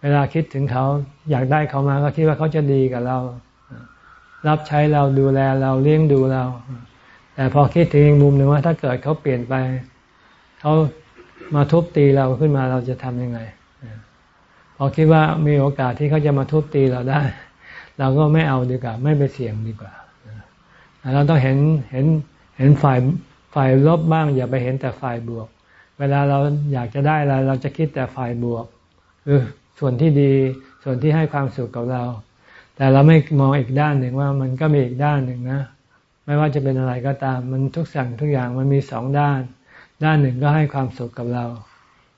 เวลาคิดถึงเขาอยากได้เขามาก็คิดว่าเขาจะดีกับเรา รับใช้เราดูแลเราเลี้ยงดูเรา แต่พอคิดถึงมุมหนึ่งว่าถ้าเกิดเขาเปลี่ยนไปเขามาทุบตีเราขึ้นมาเราจะทำยังไงพอคิดว่ามีโอกาสที่เขาจะมาทุบตีเราได้ เราก็ไม่เอาดีกว่า ไม่ไปเสี่ยงดีกว่าเราต้องเห็นเห็นเห็นฝ่ายฝ่ายลบบ้าง อย่าไปเห็นแต่ฝ่ายบวก เวลาเราอยากจะได้อะไรเราจะคิดแต่ฝ่ายบวกคือส่วนที่ดีส่วนที่ให้ความสุขกับเรา แต่เราไม่มองอีกด้านหนึ่งว่ามันก็มีอีกด้านหนึ่งนะ ไม่ว่าจะเป็นอะไรก็ตาม มันทุกสั่งทุกอย่างมันมีสองด้าน ด้านหนึ่งก็ให้ความสุขกับเรา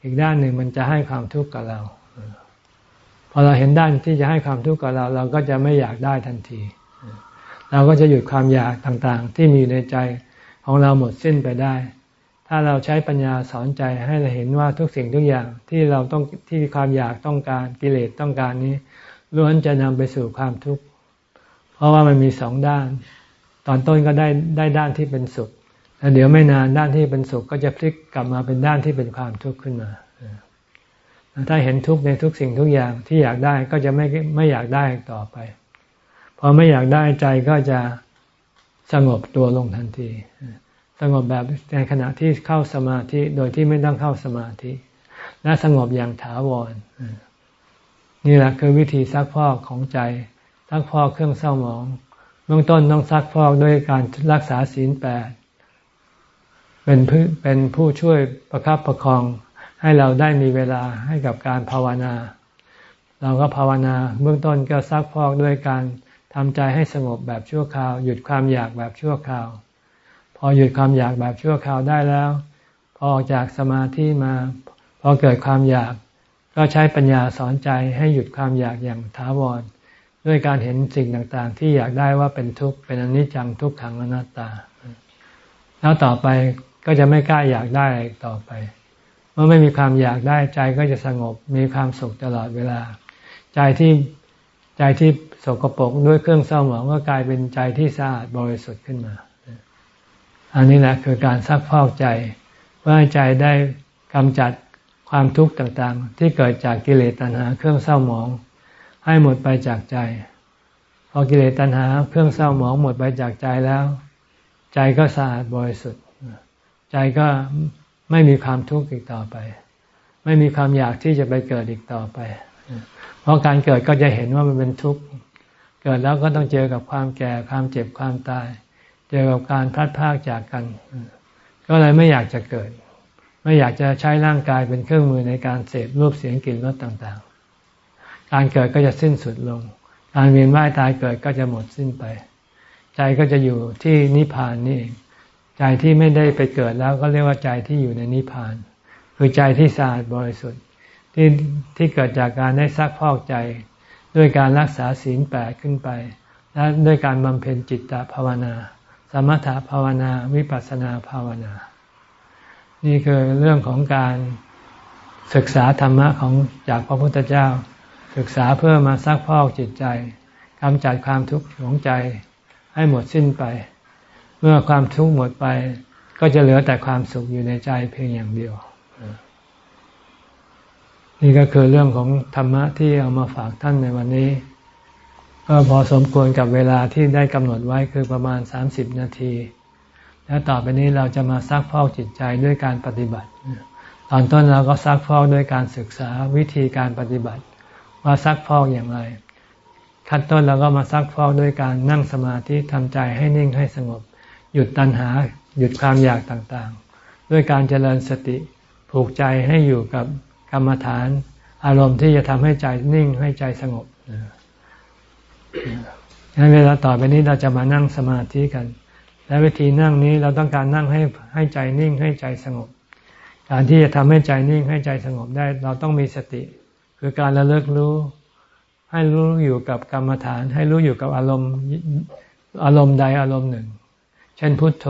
อีกด้านหนึ่งมันจะให้ความทุกข์กับเราพอเราเห็นด้านที่จะให้ความทุกข์กับเรา เราก็จะไม่อยากได้ทันที เราก็จะหยุดความอยากต่างๆ ที่มีในใจของเราหมดสิ้นไปได้ ถ้าเราใช้ปัญญาสอนใจให้เราเห็นว่าทุกสิ่งทุกอย่างที่เราต้องที่ความอยากต้องการกิเลสต้องการนี้ล้วนจะนำไปสู่ความทุกข์ เพราะว่ามันมีสองด้าน ตอนต้นก็ได้ได้ด้านที่เป็นสุขแต่เดี๋ยวไม่นานด้านที่เป็นสุขก็จะพลิกกลับมาเป็นด้านที่เป็นความทุกข์ขึ้นมาถ้าเห็นทุกข์ในทุกสิ่งทุกอย่างที่อยากได้ก็จะไม่ไม่อยากได้ต่อไป พอไม่อยากได้ใจก็จะสงบตัวลงทันที สงบแบบในขณะที่เข้าสมาธิโดยที่ไม่ต้องเข้าสมาธิ และสงบอย่างถาวร นี่แหละคือวิธีซักพอกของใจซักพอกเครื่องเศร้าหมอง เบื้องต้นต้องซักพอกด้วยการรักษาศีลแปดเป็นเป็นผู้ช่วยประคับประคองให้เราได้มีเวลาให้กับการภาวนา เราก็ภาวนา เบื้องต้นก็ซักพอกด้วยการทำใจให้สงบแบบชั่วคราว หยุดความอยากแบบชั่วคราว พอหยุดความอยากแบบชั่วคราวได้แล้ว พอออกจากสมาธิมา พอเกิดความอยาก ก็ใช้ปัญญาสอนใจให้หยุดความอยากอย่างถาวร ด้วยการเห็นสิ่งต่างๆ ที่อยากได้ว่าเป็นทุกข์เป็นอนิจจังทุกขังอนัตตา แล้วต่อไปก็จะไม่กล้าอยากได้ต่อไป เมื่อไม่มีความอยากได้ใจก็จะสงบมีความสุขตลอดเวลา ใจที่ใจที่สกปรกด้วยเครื่องเศร้าหมองก็กลายเป็นใจที่สะอาดบริสุทธิ์ขึ้นมา อันนี้แหละคือการซักพอกใจเพื่อให้ใจได้กำจัดความทุกข์ต่างๆ ที่เกิดจากกิเลสตัณหาเครื่องเศร้าหมอง ให้หมดไปจากใจ พอกิเลสตัณหา เครื่องเศร้าหมองหมดไปจากใจแล้ว ใจก็สะอาดบริสุทธิ์ ใจก็ไม่มีความทุกข์อีกต่อไป ไม่มีความอยากที่จะไปเกิดอีกต่อไป เพราะการเกิดก็จะเห็นว่ามันเป็นทุกข์ เกิดแล้วก็ต้องเจอกับความแก่ความเจ็บความตาย เจอกับการพลัดพรากจากกัน ก็เลยไม่อยากจะเกิด ไม่อยากจะใช้ร่างกายเป็นเครื่องมือในการเสพรูปเสียงกลิ่นรสต่างๆ การเกิดก็จะสิ้นสุดลง การเวียนว่ายตายเกิดก็จะหมดสิ้นไป ใจก็จะอยู่ที่นิพพานนี่เองใจที่ไม่ได้ไปเกิดแล้วก็เรียกว่าใจที่อยู่ในนิพพาน คือใจที่สะอาดบริสุทธิ์ที่ที่เกิดจากการได้ซักพอกใจ ด้วยการรักษาศีลแปดขึ้นไป และด้วยการบำเพ็ญจิตตภาวนา สมถภาวนาวิปัสสนาภาวนา นี่คือเรื่องของการศึกษาธรรมะของจากพระพุทธเจ้า ศึกษาเพื่อมาซักพอกจิตใจกำจัดความทุกข์ของใจให้หมดสิ้นไป เมื่อความทุกข์หมดไป ก็จะเหลือแต่ความสุขอยู่ในใจเพียงอย่างเดียว นี่ก็คือเรื่องของธรรมะที่เอามาฝากท่านในวันนี้ ก็พอสมควรกับเวลาที่ได้กำหนดไว้คือประมาณสามสิบนาที แล้วต่อไปนี้เราจะมาซักพอกจิตใจด้วยการปฏิบัติ ตอนต้นเราก็ซักพอกด้วยการศึกษาวิธีการปฏิบัติ ว่าซักพอกอย่างไร ขั้นต้นเราก็มาซักพอกด้วยการนั่งสมาธิทำใจให้นิ่งให้สงบ หยุดตัณหา หยุดความอยากต่างๆ ด้วยการเจริญสติผูกใจให้อยู่กับกรรมฐาน อารมณ์ที่จะทำให้ใจนิ่งให้ใจสงบงั้นเวลาต่อไปนี้เราจะมานั่งสมาธิกัน และวิธีนั่งนี้เราต้องการนั่งให้ให้ใจนิ่งให้ใจสงบ การที่จะทำให้ใจนิ่งให้ใจสงบได้ เราต้องมีสติ คือการระลึกรู้ ให้รู้อยู่กับกรรมฐาน ให้รู้อยู่กับอารมณ์อารมณ์ใดอารมณ์หนึ่ง เช่นพุทโธ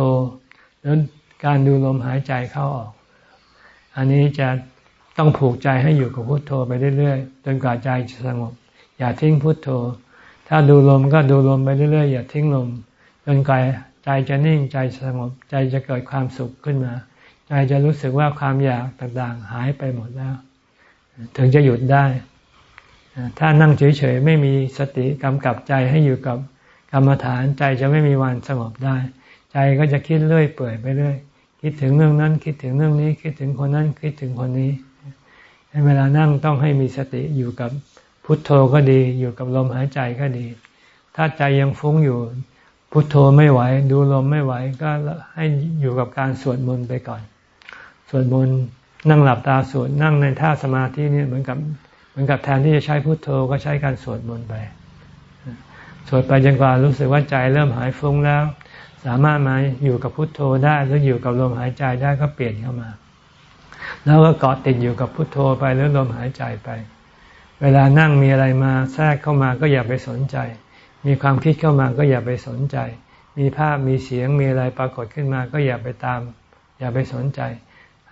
หรือการดูลมหายใจเข้าออก อันนี้จะต้องผูกใจให้อยู่กับพุทโธไปเรื่อยๆจนกว่าใจจะสงบ อย่าทิ้งพุทโธ ถ้าดูลมก็ดูลมไปเรื่อยๆ อย่าทิ้งลม จนกว่าใจจะนิ่งใจสงบ ใจจะเกิดความสุขขึ้นมา ใจจะรู้สึกว่าความอยากต่างๆ หายไปหมดแล้ว ถึงจะหยุดได้ ถ้านั่งเฉยๆ ไม่มีสติกำกับใจให้อยู่กับกรรมฐานใจจะไม่มีวันสงบได้ ใจก็จะคิดเรื่อยเปื่อยไปเรื่อยคิดถึงเรื่องนั้น คิดถึงเรื่องนี้ คิดถึงคนนั้น คิดถึงคนนี้ในเวลานั่งต้องให้มีสติอยู่กับพุทโธก็ดี อยู่กับลมหายใจก็ดี ถ้าใจยังฟุ้งอยู่ พุทโธไม่ไหว ดูลมไม่ไหว ก็ให้อยู่กับการสวดมนต์ไปก่อน สวดมนต์ นั่งหลับตาสวดนั่งในท่าสมาธินี่เหมือนกับเหมือนกับแทนที่จะใช้พุทโธก็ใช้การสวดมนต์ไป สวดไปจนกว่ารู้สึกว่าใจเริ่มหายฟุ้งแล้ว สามารถมาอยู่กับพุทโธได้หรืออยู่กับลมหายใจได้ก็เปลี่ยนเข้ามา แล้วก็เกาะติดอยู่กับพุทโธไปหรือลมหายใจไป เวลานั่งมีอะไรมาแทรกเข้ามาก็อย่าไปสนใจ มีความคิดเข้ามาก็อย่าไปสนใจ มีภาพมีเสียงมีอะไรปรากฏขึ้นมาก็อย่าไปตาม อย่าไปสนใจ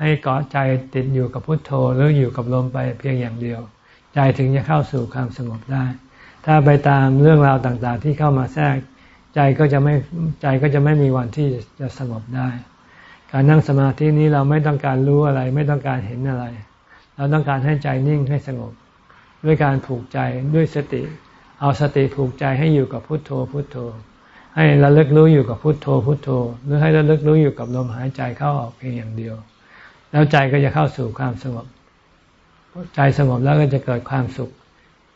ให้เกาะใจติดอยู่กับพุทโธหรืออยู่กับลมไปเพียงอย่างเดียว ใจถึงจะเข้าสู่ความสงบได้ ถ้าไปตามเรื่องราวต่างๆ ที่เข้ามาแทรก ใจก็จะไม่ใจก็จะไม่มีวันที่จะสงบได้ การนั่งสมาธินี้เราไม่ต้องการรู้อะไร ไม่ต้องการเห็นอะไร เราต้องการให้ใจนิ่งให้สงบ ด้วยการผูกใจด้วยสติ เอาสติผูกใจให้อยู่กับพุทโธพุทโธ ให้ระลึกรู้อยู่กับพุทโธพุทโธ หรือให้ระลึกรู้อยู่กับลมหายใจเข้าออกเพียงอย่างเดียว แล้วใจก็จะเข้าสู่ความสงบ ใจสงบแล้วก็จะเกิดความสุข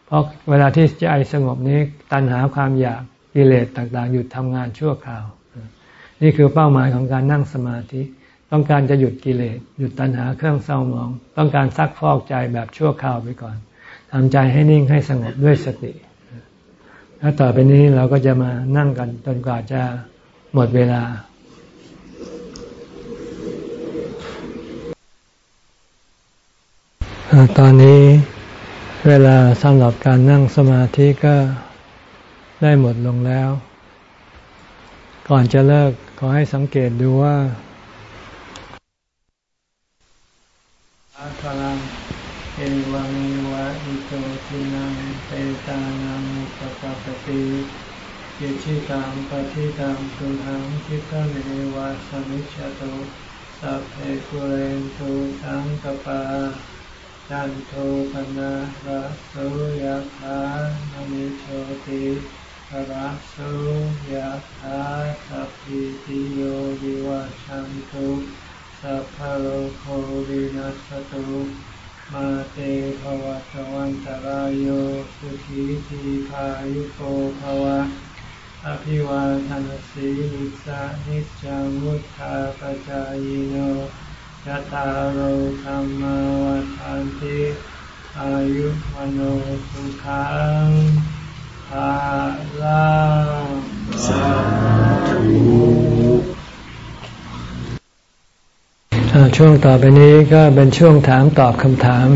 เพราะเวลาที่ใจสงบนี้ตัณหาความอยากกิเลสต่าง ๆ หยุดทำงานชั่วคราว นี่คือเป้าหมายของการนั่งสมาธิ ต้องการจะหยุดกิเลสหยุดตัณหาเครื่องเศร้ามอง ต้องการซักฟอกใจแบบชั่วคราวไปก่อนทำใจให้นิ่งให้สงบด้วยสติแล้วต่อไปนี้เราก็จะมานั่งกันจนกว่าจะหมดเวลา ตอนนี้เวลาสำหรับการนั่งสมาธิก็ได้หมดลงแล้ว ก่อนจะเลิกขอให้สังเกตดูว่าอาคารังเอวังวะอิโตทินังเตตานังปะปะปติยิชิตังปฏิตังตุทังคิตะเมวะสมิจฉตุสัพเพกุเรนตุสังกปา จันโทปนะระโสยธานมิโชติระโสยธาสัพพิติโยวิวัชันตุสัพพโลโควินัสตุมาเตภวัตวันตารโยสุขีทีพายุโกภวะอภิวาทานสีลิสานิจังมุทธาปจายโน ยะตาโรธรรมวัฏานติอายุมโนสุขังภาลังสาธุช่วงต่อไปนี้ก็เป็นช่วงถามตอบคำถาม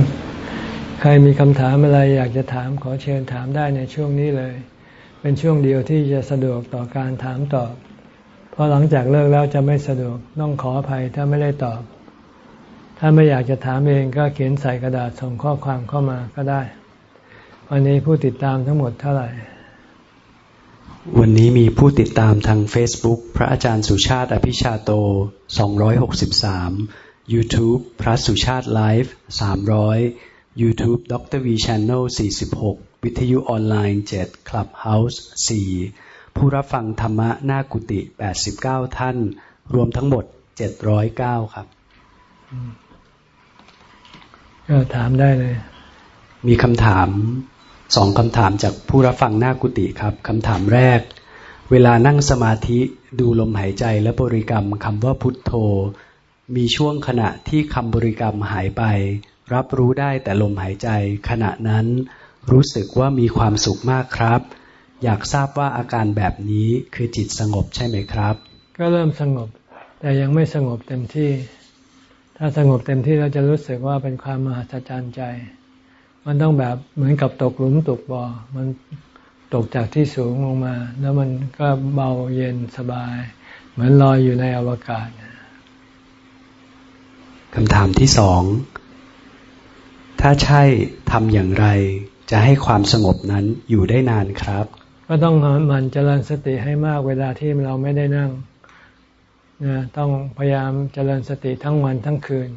ใครมีคำถามอะไรอยากจะถามขอเชิญถามได้ในช่วงนี้เลย เป็นช่วงเดียวที่จะสะดวกต่อการถามตอบ เพราะหลังจากเลิกแล้วจะไม่สะดวกต้องขออภัยถ้าไม่ได้ตอบ ถ้าไม่อยากจะถามเองก็เขียนใส่กระดาษส่งข้อความเข้ามาก็ได้ วันนี้ผู้ติดตามทั้งหมดเท่าไหร่ วันนี้มีผู้ติดตามทาง Facebook พระอาจารย์สุชาติอภิชาโต 263 YouTube พระสุชาติไลฟ์300 YouTube ดร V Channel 46 วิทยุออนไลน์ 7 Clubhouse 4 ผู้รับฟังธรรมะหน้ากุฏิ89 ท่าน รวมทั้งหมด 709 ครับ ก็ถามได้เลย มีคำถามสองคำถามจากผู้รับฟังหน้ากุฏิครับคำถามแรก เวลานั่งสมาธิดูลมหายใจและบริกรรมคำว่าพุทโธ มีช่วงขณะที่คำบริกรรมหายไป รับรู้ได้แต่ลมหายใจ ขณะนั้นรู้สึกว่ามีความสุขมากครับ อยากทราบว่าอาการแบบนี้คือจิตสงบใช่ไหมครับ ก็เริ่มสงบ แต่ยังไม่สงบเต็มที่ ถ้าสงบเต็มที่เราจะรู้สึกว่าเป็นความมหัศจรรย์ใจ มันต้องแบบเหมือนกับตกหลุมตกบ่อ มันตกจากที่สูงลงมา แล้วมันก็เบาเย็นสบาย เหมือนลอยอยู่ในอวกาศคำถามที่สอง ถ้าใช่ทำอย่างไร จะให้ความสงบนั้นอยู่ได้นานครับ ก็ต้องมันเจริญสติให้มากเวลาที่เราไม่ได้นั่ง นะต้องพยายามเจริญสติทั้งวันทั้งคืน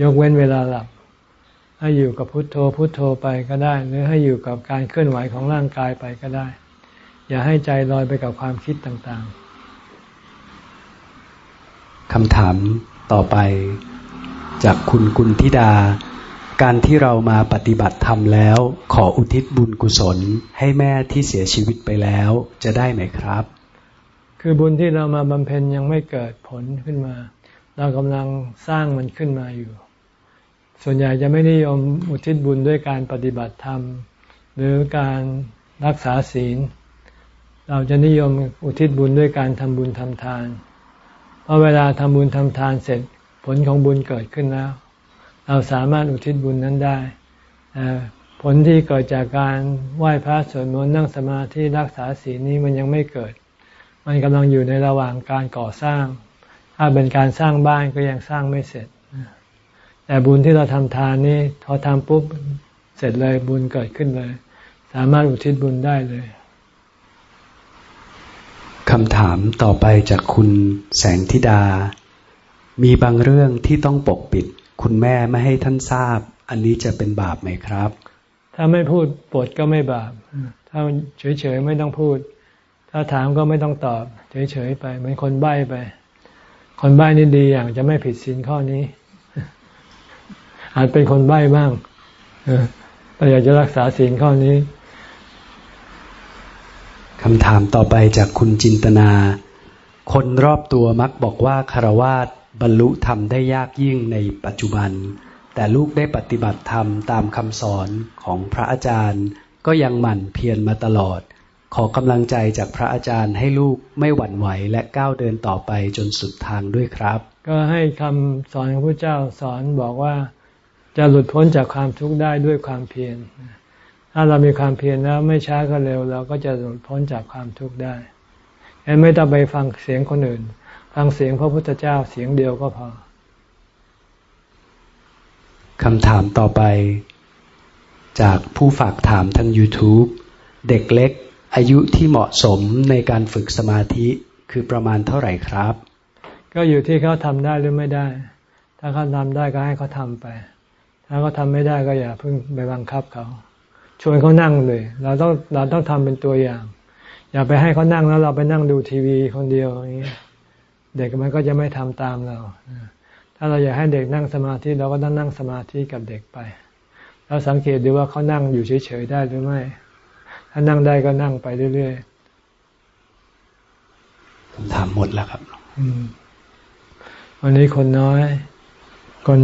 ยกเว้นเวลาหลับ ให้อยู่กับพุทโธพุทโธไปก็ได้ หรือให้อยู่กับการเคลื่อนไหวของร่างกายไปก็ได้ อย่าให้ใจลอยไปกับความคิดต่างๆคำถามต่อไปจากคุณกุลธิดา การที่เรามาปฏิบัติธรรมแล้ว ขออุทิศบุญกุศล ให้แม่ที่เสียชีวิตไปแล้ว จะได้ไหมครับ คือบุญที่เรามาบำเพ็ญยังไม่เกิดผลขึ้นมา เรากำลังสร้างมันขึ้นมาอยู่ ส่วนใหญ่จะไม่นิยมอุทิศบุญด้วยการปฏิบัติธรรม หรือการรักษาศีล เราจะนิยมอุทิศบุญด้วยการทำบุญทำทาน เพราะเวลาทำบุญทำทานเสร็จผลของบุญเกิดขึ้นแล้ว เราสามารถอุทิศบุญนั้นได้ ผลที่เกิดจากการไหว้พระสวดมนต์นั่งสมาธิรักษาศีลนี้มันยังไม่เกิด มันกำลังอยู่ในระหว่างการก่อสร้าง ถ้าเป็นการสร้างบ้านก็ยังสร้างไม่เสร็จ แต่บุญที่เราทำทานนี่พอทำปุ๊บเสร็จเลยบุญเกิดขึ้นเลย สามารถอุทิศบุญได้เลยคำถามต่อไปจากคุณแสงธิดา มีบางเรื่องที่ต้องปกปิด คุณแม่ไม่ให้ท่านทราบ อันนี้จะเป็นบาปไหมครับ ถ้าไม่พูดปดก็ไม่บาป ถ้าเฉยๆไม่ต้องพูด ถ้าถามก็ไม่ต้องตอบ เฉยๆไปเหมือนคนใบ้ไป คนใบ้นี่ดีอย่างจะไม่ผิดศีลข้อนี้ อาจเป็นคนใบ้บ้างเราอยากจะรักษาศีลข้อนี้คำถามต่อไปจากคุณจินตนา คนรอบตัวมักบอกว่าคารวาสบรรลุธรรมได้ยากยิ่งในปัจจุบัน แต่ลูกได้ปฏิบัติธรรมตามคำสอนของพระอาจารย์ ก็ยังหมั่นเพียรมาตลอด ขอกำลังใจจากพระอาจารย์ให้ลูกไม่หวั่นไหวและก้าวเดินต่อไปจนสุดทางด้วยครับ ก็ให้คำสอนของพระเจ้าสอนบอกว่าจะหลุดพ้นจากความทุกข์ได้ด้วยความเพียร ถ้าเรามีความเพียรแล้วไม่ช้าก็เร็ว เราก็จะหลุดพ้นจากความทุกข์ได้ไม่ต้องไปฟังเสียงคนอื่น ฟังเสียงพระพุทธเจ้าเสียงเดียวก็พอคำถามต่อไป จากผู้ฝากถามทาง YouTube เด็กเล็ก อายุที่เหมาะสมในการฝึกสมาธิคือประมาณเท่าไหร่ครับ ก็อยู่ที่เขาทำได้หรือไม่ได้ ถ้าเขาทำได้ก็ให้เขาทำไป ถ้าเขาทำไม่ได้ก็อย่าเพิ่งไปบังคับเขา ชวนเขานั่งเลย เราต้องเราต้องทำเป็นตัวอย่าง อย่าไปให้เขานั่งแล้วเราไปนั่งดูทีวีคนเดียวอย่างนี้เด็กมันก็จะไม่ทำตามเรา ถ้าเราอยากให้เด็กนั่งสมาธิเราก็ต้องนั่งสมาธิกับเด็กไป เราสังเกตดูว่าเขานั่งอยู่เฉยๆได้หรือไม่ ถ้านั่งได้ก็นั่งไปเรื่อยๆคำถามหมดแล้วครับวันนี้คนน้อย คน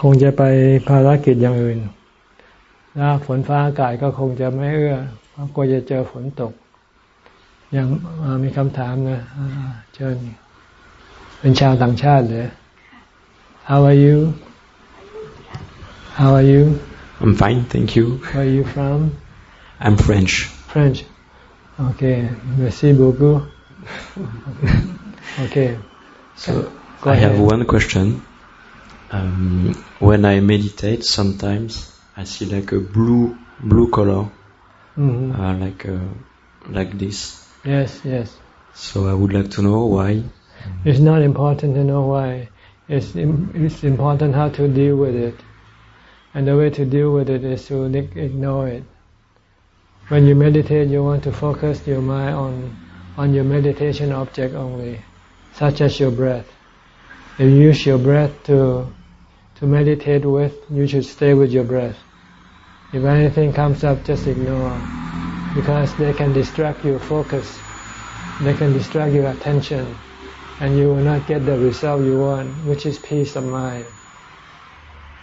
คงจะไปภารกิจอย่างอื่นแล้วฝนฟ้าอากาศก็คงจะไม่เอื้อเพราะกลัวจะเจอฝนตก ยังมีคำถามนะเชิญเป็นชาวต่างชาติเลย How are you How are you I'm fine thank you Where are you from I'm French French Okay merci beaucoup Okay so I have one question um, when I meditate sometimes I see like a blue blue color, mm-hmm. uh, like uh, like this. Yes, yes. So I would like to know why. It's not important to know why. It's it's important how to deal with it, and the way to deal with it is to ignore it. When you meditate, you want to focus your mind on on your meditation object only, such as your breath. If you use your breath to to meditate with, you should stay with your breath. If anything comes up, just ignore, because they can distract your focus, they can distract your attention, and you will not get the result you want, which is peace of mind.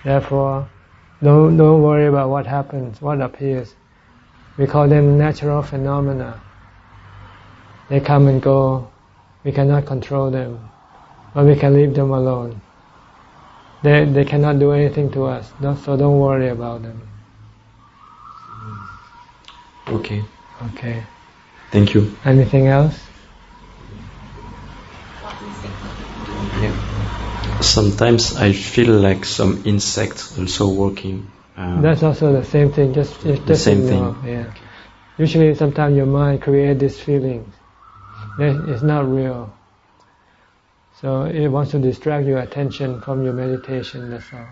Therefore, don't, don't worry about what happens, what appears. We call them natural phenomena. They come and go. We cannot control them, but we can leave them alone. They, they cannot do anything to us, so don't worry about them. Okay. Okay. Thank you. Anything else? Yeah. Sometimes I feel like some insects also working. Um, That's also the same thing. Just, just the same thing. Yeah. Usually, sometimes your mind creates this feeling. It's not real. So it wants to distract your attention from your meditation, that's all.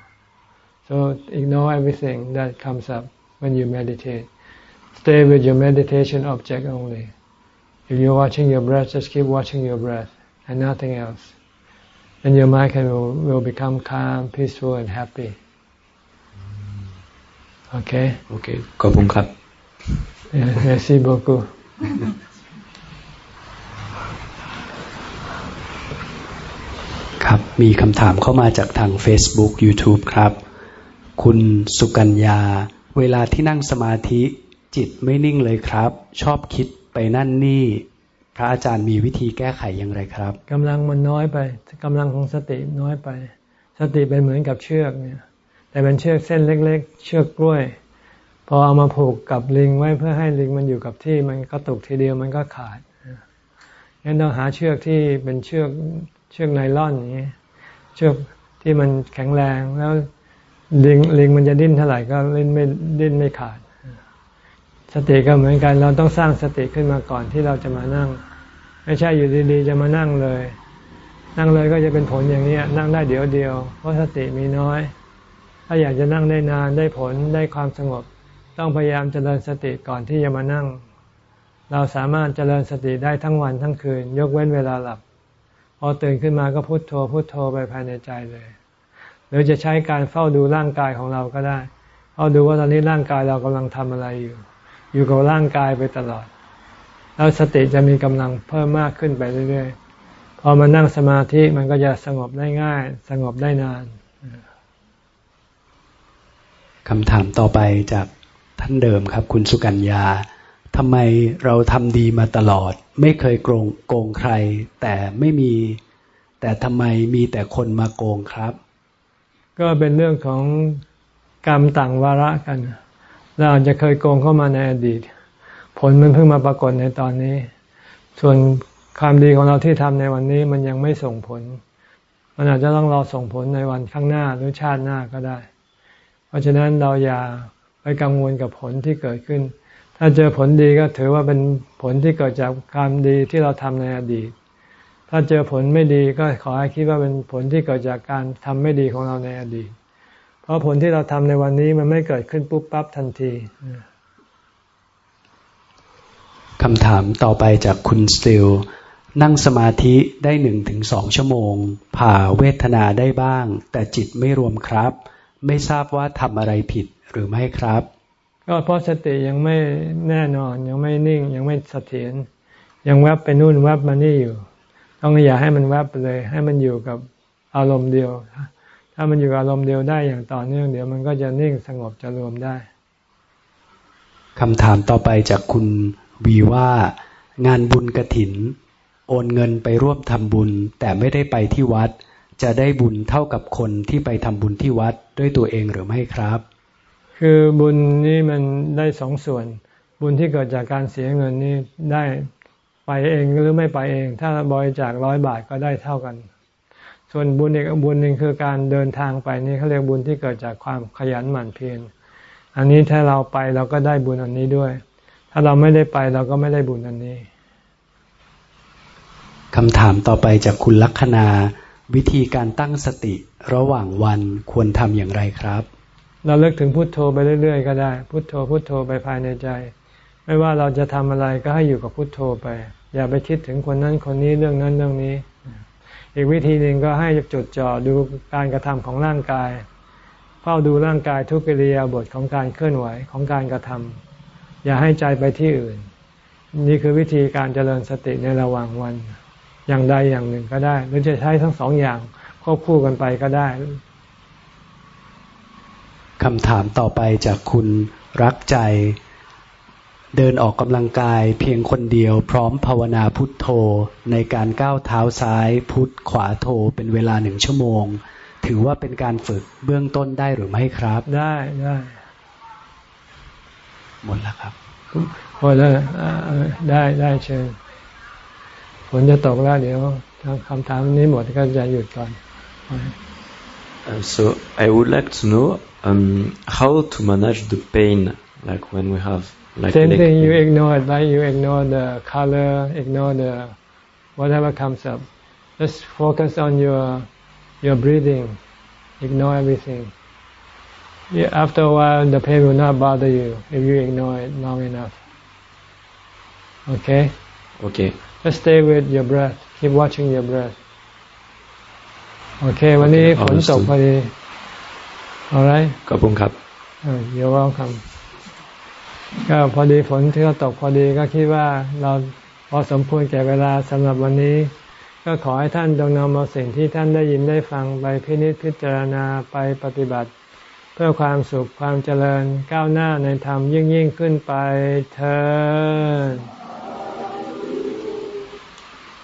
So ignore everything that comes up when you meditate. Stay with your meditation object only. If you're watching your breath, just keep watching your breath and nothing else. And your mind can, will, will become calm, peaceful and happy. Okay? Okay. ขอบคุณครับ Merci beaucoup. ครับ มีคำถามเข้ามาจากทาง Facebook YouTube ครับ คุณสุกัญญา เวลาที่นั่งสมาธิจิตไม่นิ่งเลยครับ ชอบคิดไปนั่นนี่ พระอาจารย์มีวิธีแก้ไขอย่างไรครับกำลังมันน้อยไปกำลังของสติน้อยไป สติเป็นเหมือนกับเชือกเนี่ย แต่เป็นเชือกเส้นเล็ก ๆ เชือกกล้วย พอเอามาผูกกับลิงไว้เพื่อให้ลิงมันอยู่กับที่มันก็ตกทีเดียวมันก็ขาดงั้นต้องหาเชือกที่เป็นเชือกเชือกไนล่อนอย่างนี้เชือกที่มันแข็งแรงแล้วลิงลิงมันจะดิ้นเท่าไหร่ก็ลิ้นไม่ดิ้นไม่ขาด สติก็เหมือนกัน เราต้องสร้างสติขึ้นมาก่อนที่เราจะมานั่ง ไม่ใช่อยู่ดีๆ จะมานั่งเลย นั่งเลยก็จะเป็นผลอย่างนี้นั่งได้เดี๋ยวเดียว เพราะสติมีน้อย ถ้าอยากจะนั่งได้นานได้ผลได้ความสงบ ต้องพยายามเจริญสติก่อนที่จะมานั่ง เราสามารถเจริญสติได้ทั้งวันทั้งคืน ยกเว้นเวลาหลับ พอตื่นขึ้นมาก็พุโทโธพุโทโธไปภายในใจเลย หรือจะใช้การเฝ้าดูร่างกายของเราก็ได้เฝ้าดูว่าตอนนี้ร่างกายเรากำลังทำอะไรอยู่ อยู่กับร่างกายไปตลอด แล้วสติจะมีกำลังเพิ่มมากขึ้นไปเรื่อยๆพอมานั่งสมาธิมันก็จะสงบได้ง่าย สงบได้นาน คำถามต่อไปจากท่านเดิมครับ คุณสุกัญญาทำไมเราทำดีมาตลอด ไม่เคยโกงโกงใคร แต่ไม่มี แต่ทำไมมีแต่คนมาโกงครับ ก็เป็นเรื่องของกรรมต่างวาระกัน เราอาจจะเคยโกงเข้ามาในอดีต ผลมันเพิ่งมาปรากฏในตอนนี้ ส่วนความดีของเราที่ทำในวันนี้มันยังไม่ส่งผล มันอาจจะต้องรอส่งผลในวันข้างหน้าหรือชาติหน้าก็ได้ เพราะฉะนั้นเราอย่าไปกังวลกับผลที่เกิดขึ้น ถ้าเจอผลดีก็ถือว่าเป็นผลที่เกิดจากความดีที่เราทำในอดีต ถ้าเจอผลไม่ดีก็ขอให้คิดว่าเป็นผลที่เกิดจากการทำไม่ดีของเราในอดีต เพราะผลที่เราทำในวันนี้มันไม่เกิดขึ้นปุ๊บปั๊บทันทีคำถามต่อไปจากคุณสติลนั่งสมาธิได้หนึ่งถึงสองชั่วโมง ผ่าเวทนาได้บ้าง แต่จิตไม่รวมครับ ไม่ทราบว่าทำอะไรผิดหรือไม่ครับ ก็เพราะสติยังไม่แน่นอนยังไม่นิ่ง ยังไม่เสถียรยังแวบไปนู่นแวบมานี่อยู่ ต้องอย่าให้มันแวบไปเลย ให้มันอยู่กับอารมณ์เดียว ถ้ามันอยู่อารมณ์เดียวได้อย่างต่อเนื่องเดี๋ยวมันก็จะนิ่งสงบจะรวมได้คำถามต่อไปจากคุณวีว่า งานบุญกระถิน โอนเงินไปร่วมทำบุญ แต่ไม่ได้ไปที่วัด จะได้บุญเท่ากับคนที่ไปทำบุญที่วัด ด้วยตัวเองหรือไม่ครับ คือบุญนี่มันได้สองส่วน บุญที่เกิดจากการเสียเงินนี่ได้ไปเองหรือไม่ไปเอง ถ้าบริจาคร้อยบาทก็ได้เท่ากัน ส่วนบุญอีกบุญหนึ่งคือการเดินทางไปนี่เขาเรียกบุญที่เกิดจากความขยันหมั่นเพียรอันนี้ถ้าเราไปเราก็ได้บุญอันนี้ด้วย ถ้าเราไม่ได้ไปเราก็ไม่ได้บุญอันนี้คำถามต่อไปจากคุณลัคนา วิธีการตั้งสติระหว่างวันควรทำอย่างไรครับ เราเลิกถึงพุทโธไปเรื่อย ๆ ก็ได้ พุทโธพุทโธไปภายในใจ ไม่ว่าเราจะทำอะไรก็ให้อยู่กับพุทโธไป อย่าไปคิดถึงคนนั้นคนนี้เรื่องนั้นเรื่องนี้ อีกวิธีหนึ่งก็ให้จดจ่อดูการกระทำของร่างกาย เฝ้าดูร่างกายทุกกิริยาบทของการเคลื่อนไหวของการกระทำอย่าให้ใจไปที่อื่น นี่คือวิธีการเจริญสติในระหว่างวัน อย่างใดอย่างหนึ่งก็ได้ หรือจะใช้ทั้งสองอย่างควบคู่กันไปก็ได้คำถามต่อไปจากคุณรักใจ เดินออกกำลังกายเพียงคนเดียวพร้อมภาวนาพุทโธ ในการก้าวเท้าซ้ายพุทขวาโธเป็นเวลาหนึ่งชั่วโมง ถือว่าเป็นการฝึกเบื้องต้นได้หรือไม่ครับ ได้ได้หมดแล้วครับหมดแล้วได้ได้เชิญ ฝนจะตกแล้วเดี๋ยวคำถามนี้หมดก็จะหยุดก่อน so I would like to know um, how to manage the pain, like when we have like same thing. You ignore it, right? You ignore the color, ignore the whatever comes up. Just focus on your your breathing. Ignore everything. Yeah, after a while, the pain will not bother you if you ignore it long enough. Okay. Okay. Just stay with your breath. Keep watching your breath. Okay. วันนี้ฝนตกพอดีเอาไรขอบคุณครับเดี๋ยวว่าคำก็พอดีฝนที่เราตกพอดีก็คิดว่าเราพอสมควรแก่เวลาสำหรับวันนี้ ก็ขอให้ท่านจงนำเอาสิ่งที่ท่านได้ยินได้ฟังไปพินิจพิจารณาไปปฏิบัติ เพื่อความสุขความเจริญก้าวหน้าในธรรมยิ่งยิ่งขึ้นไปเธอ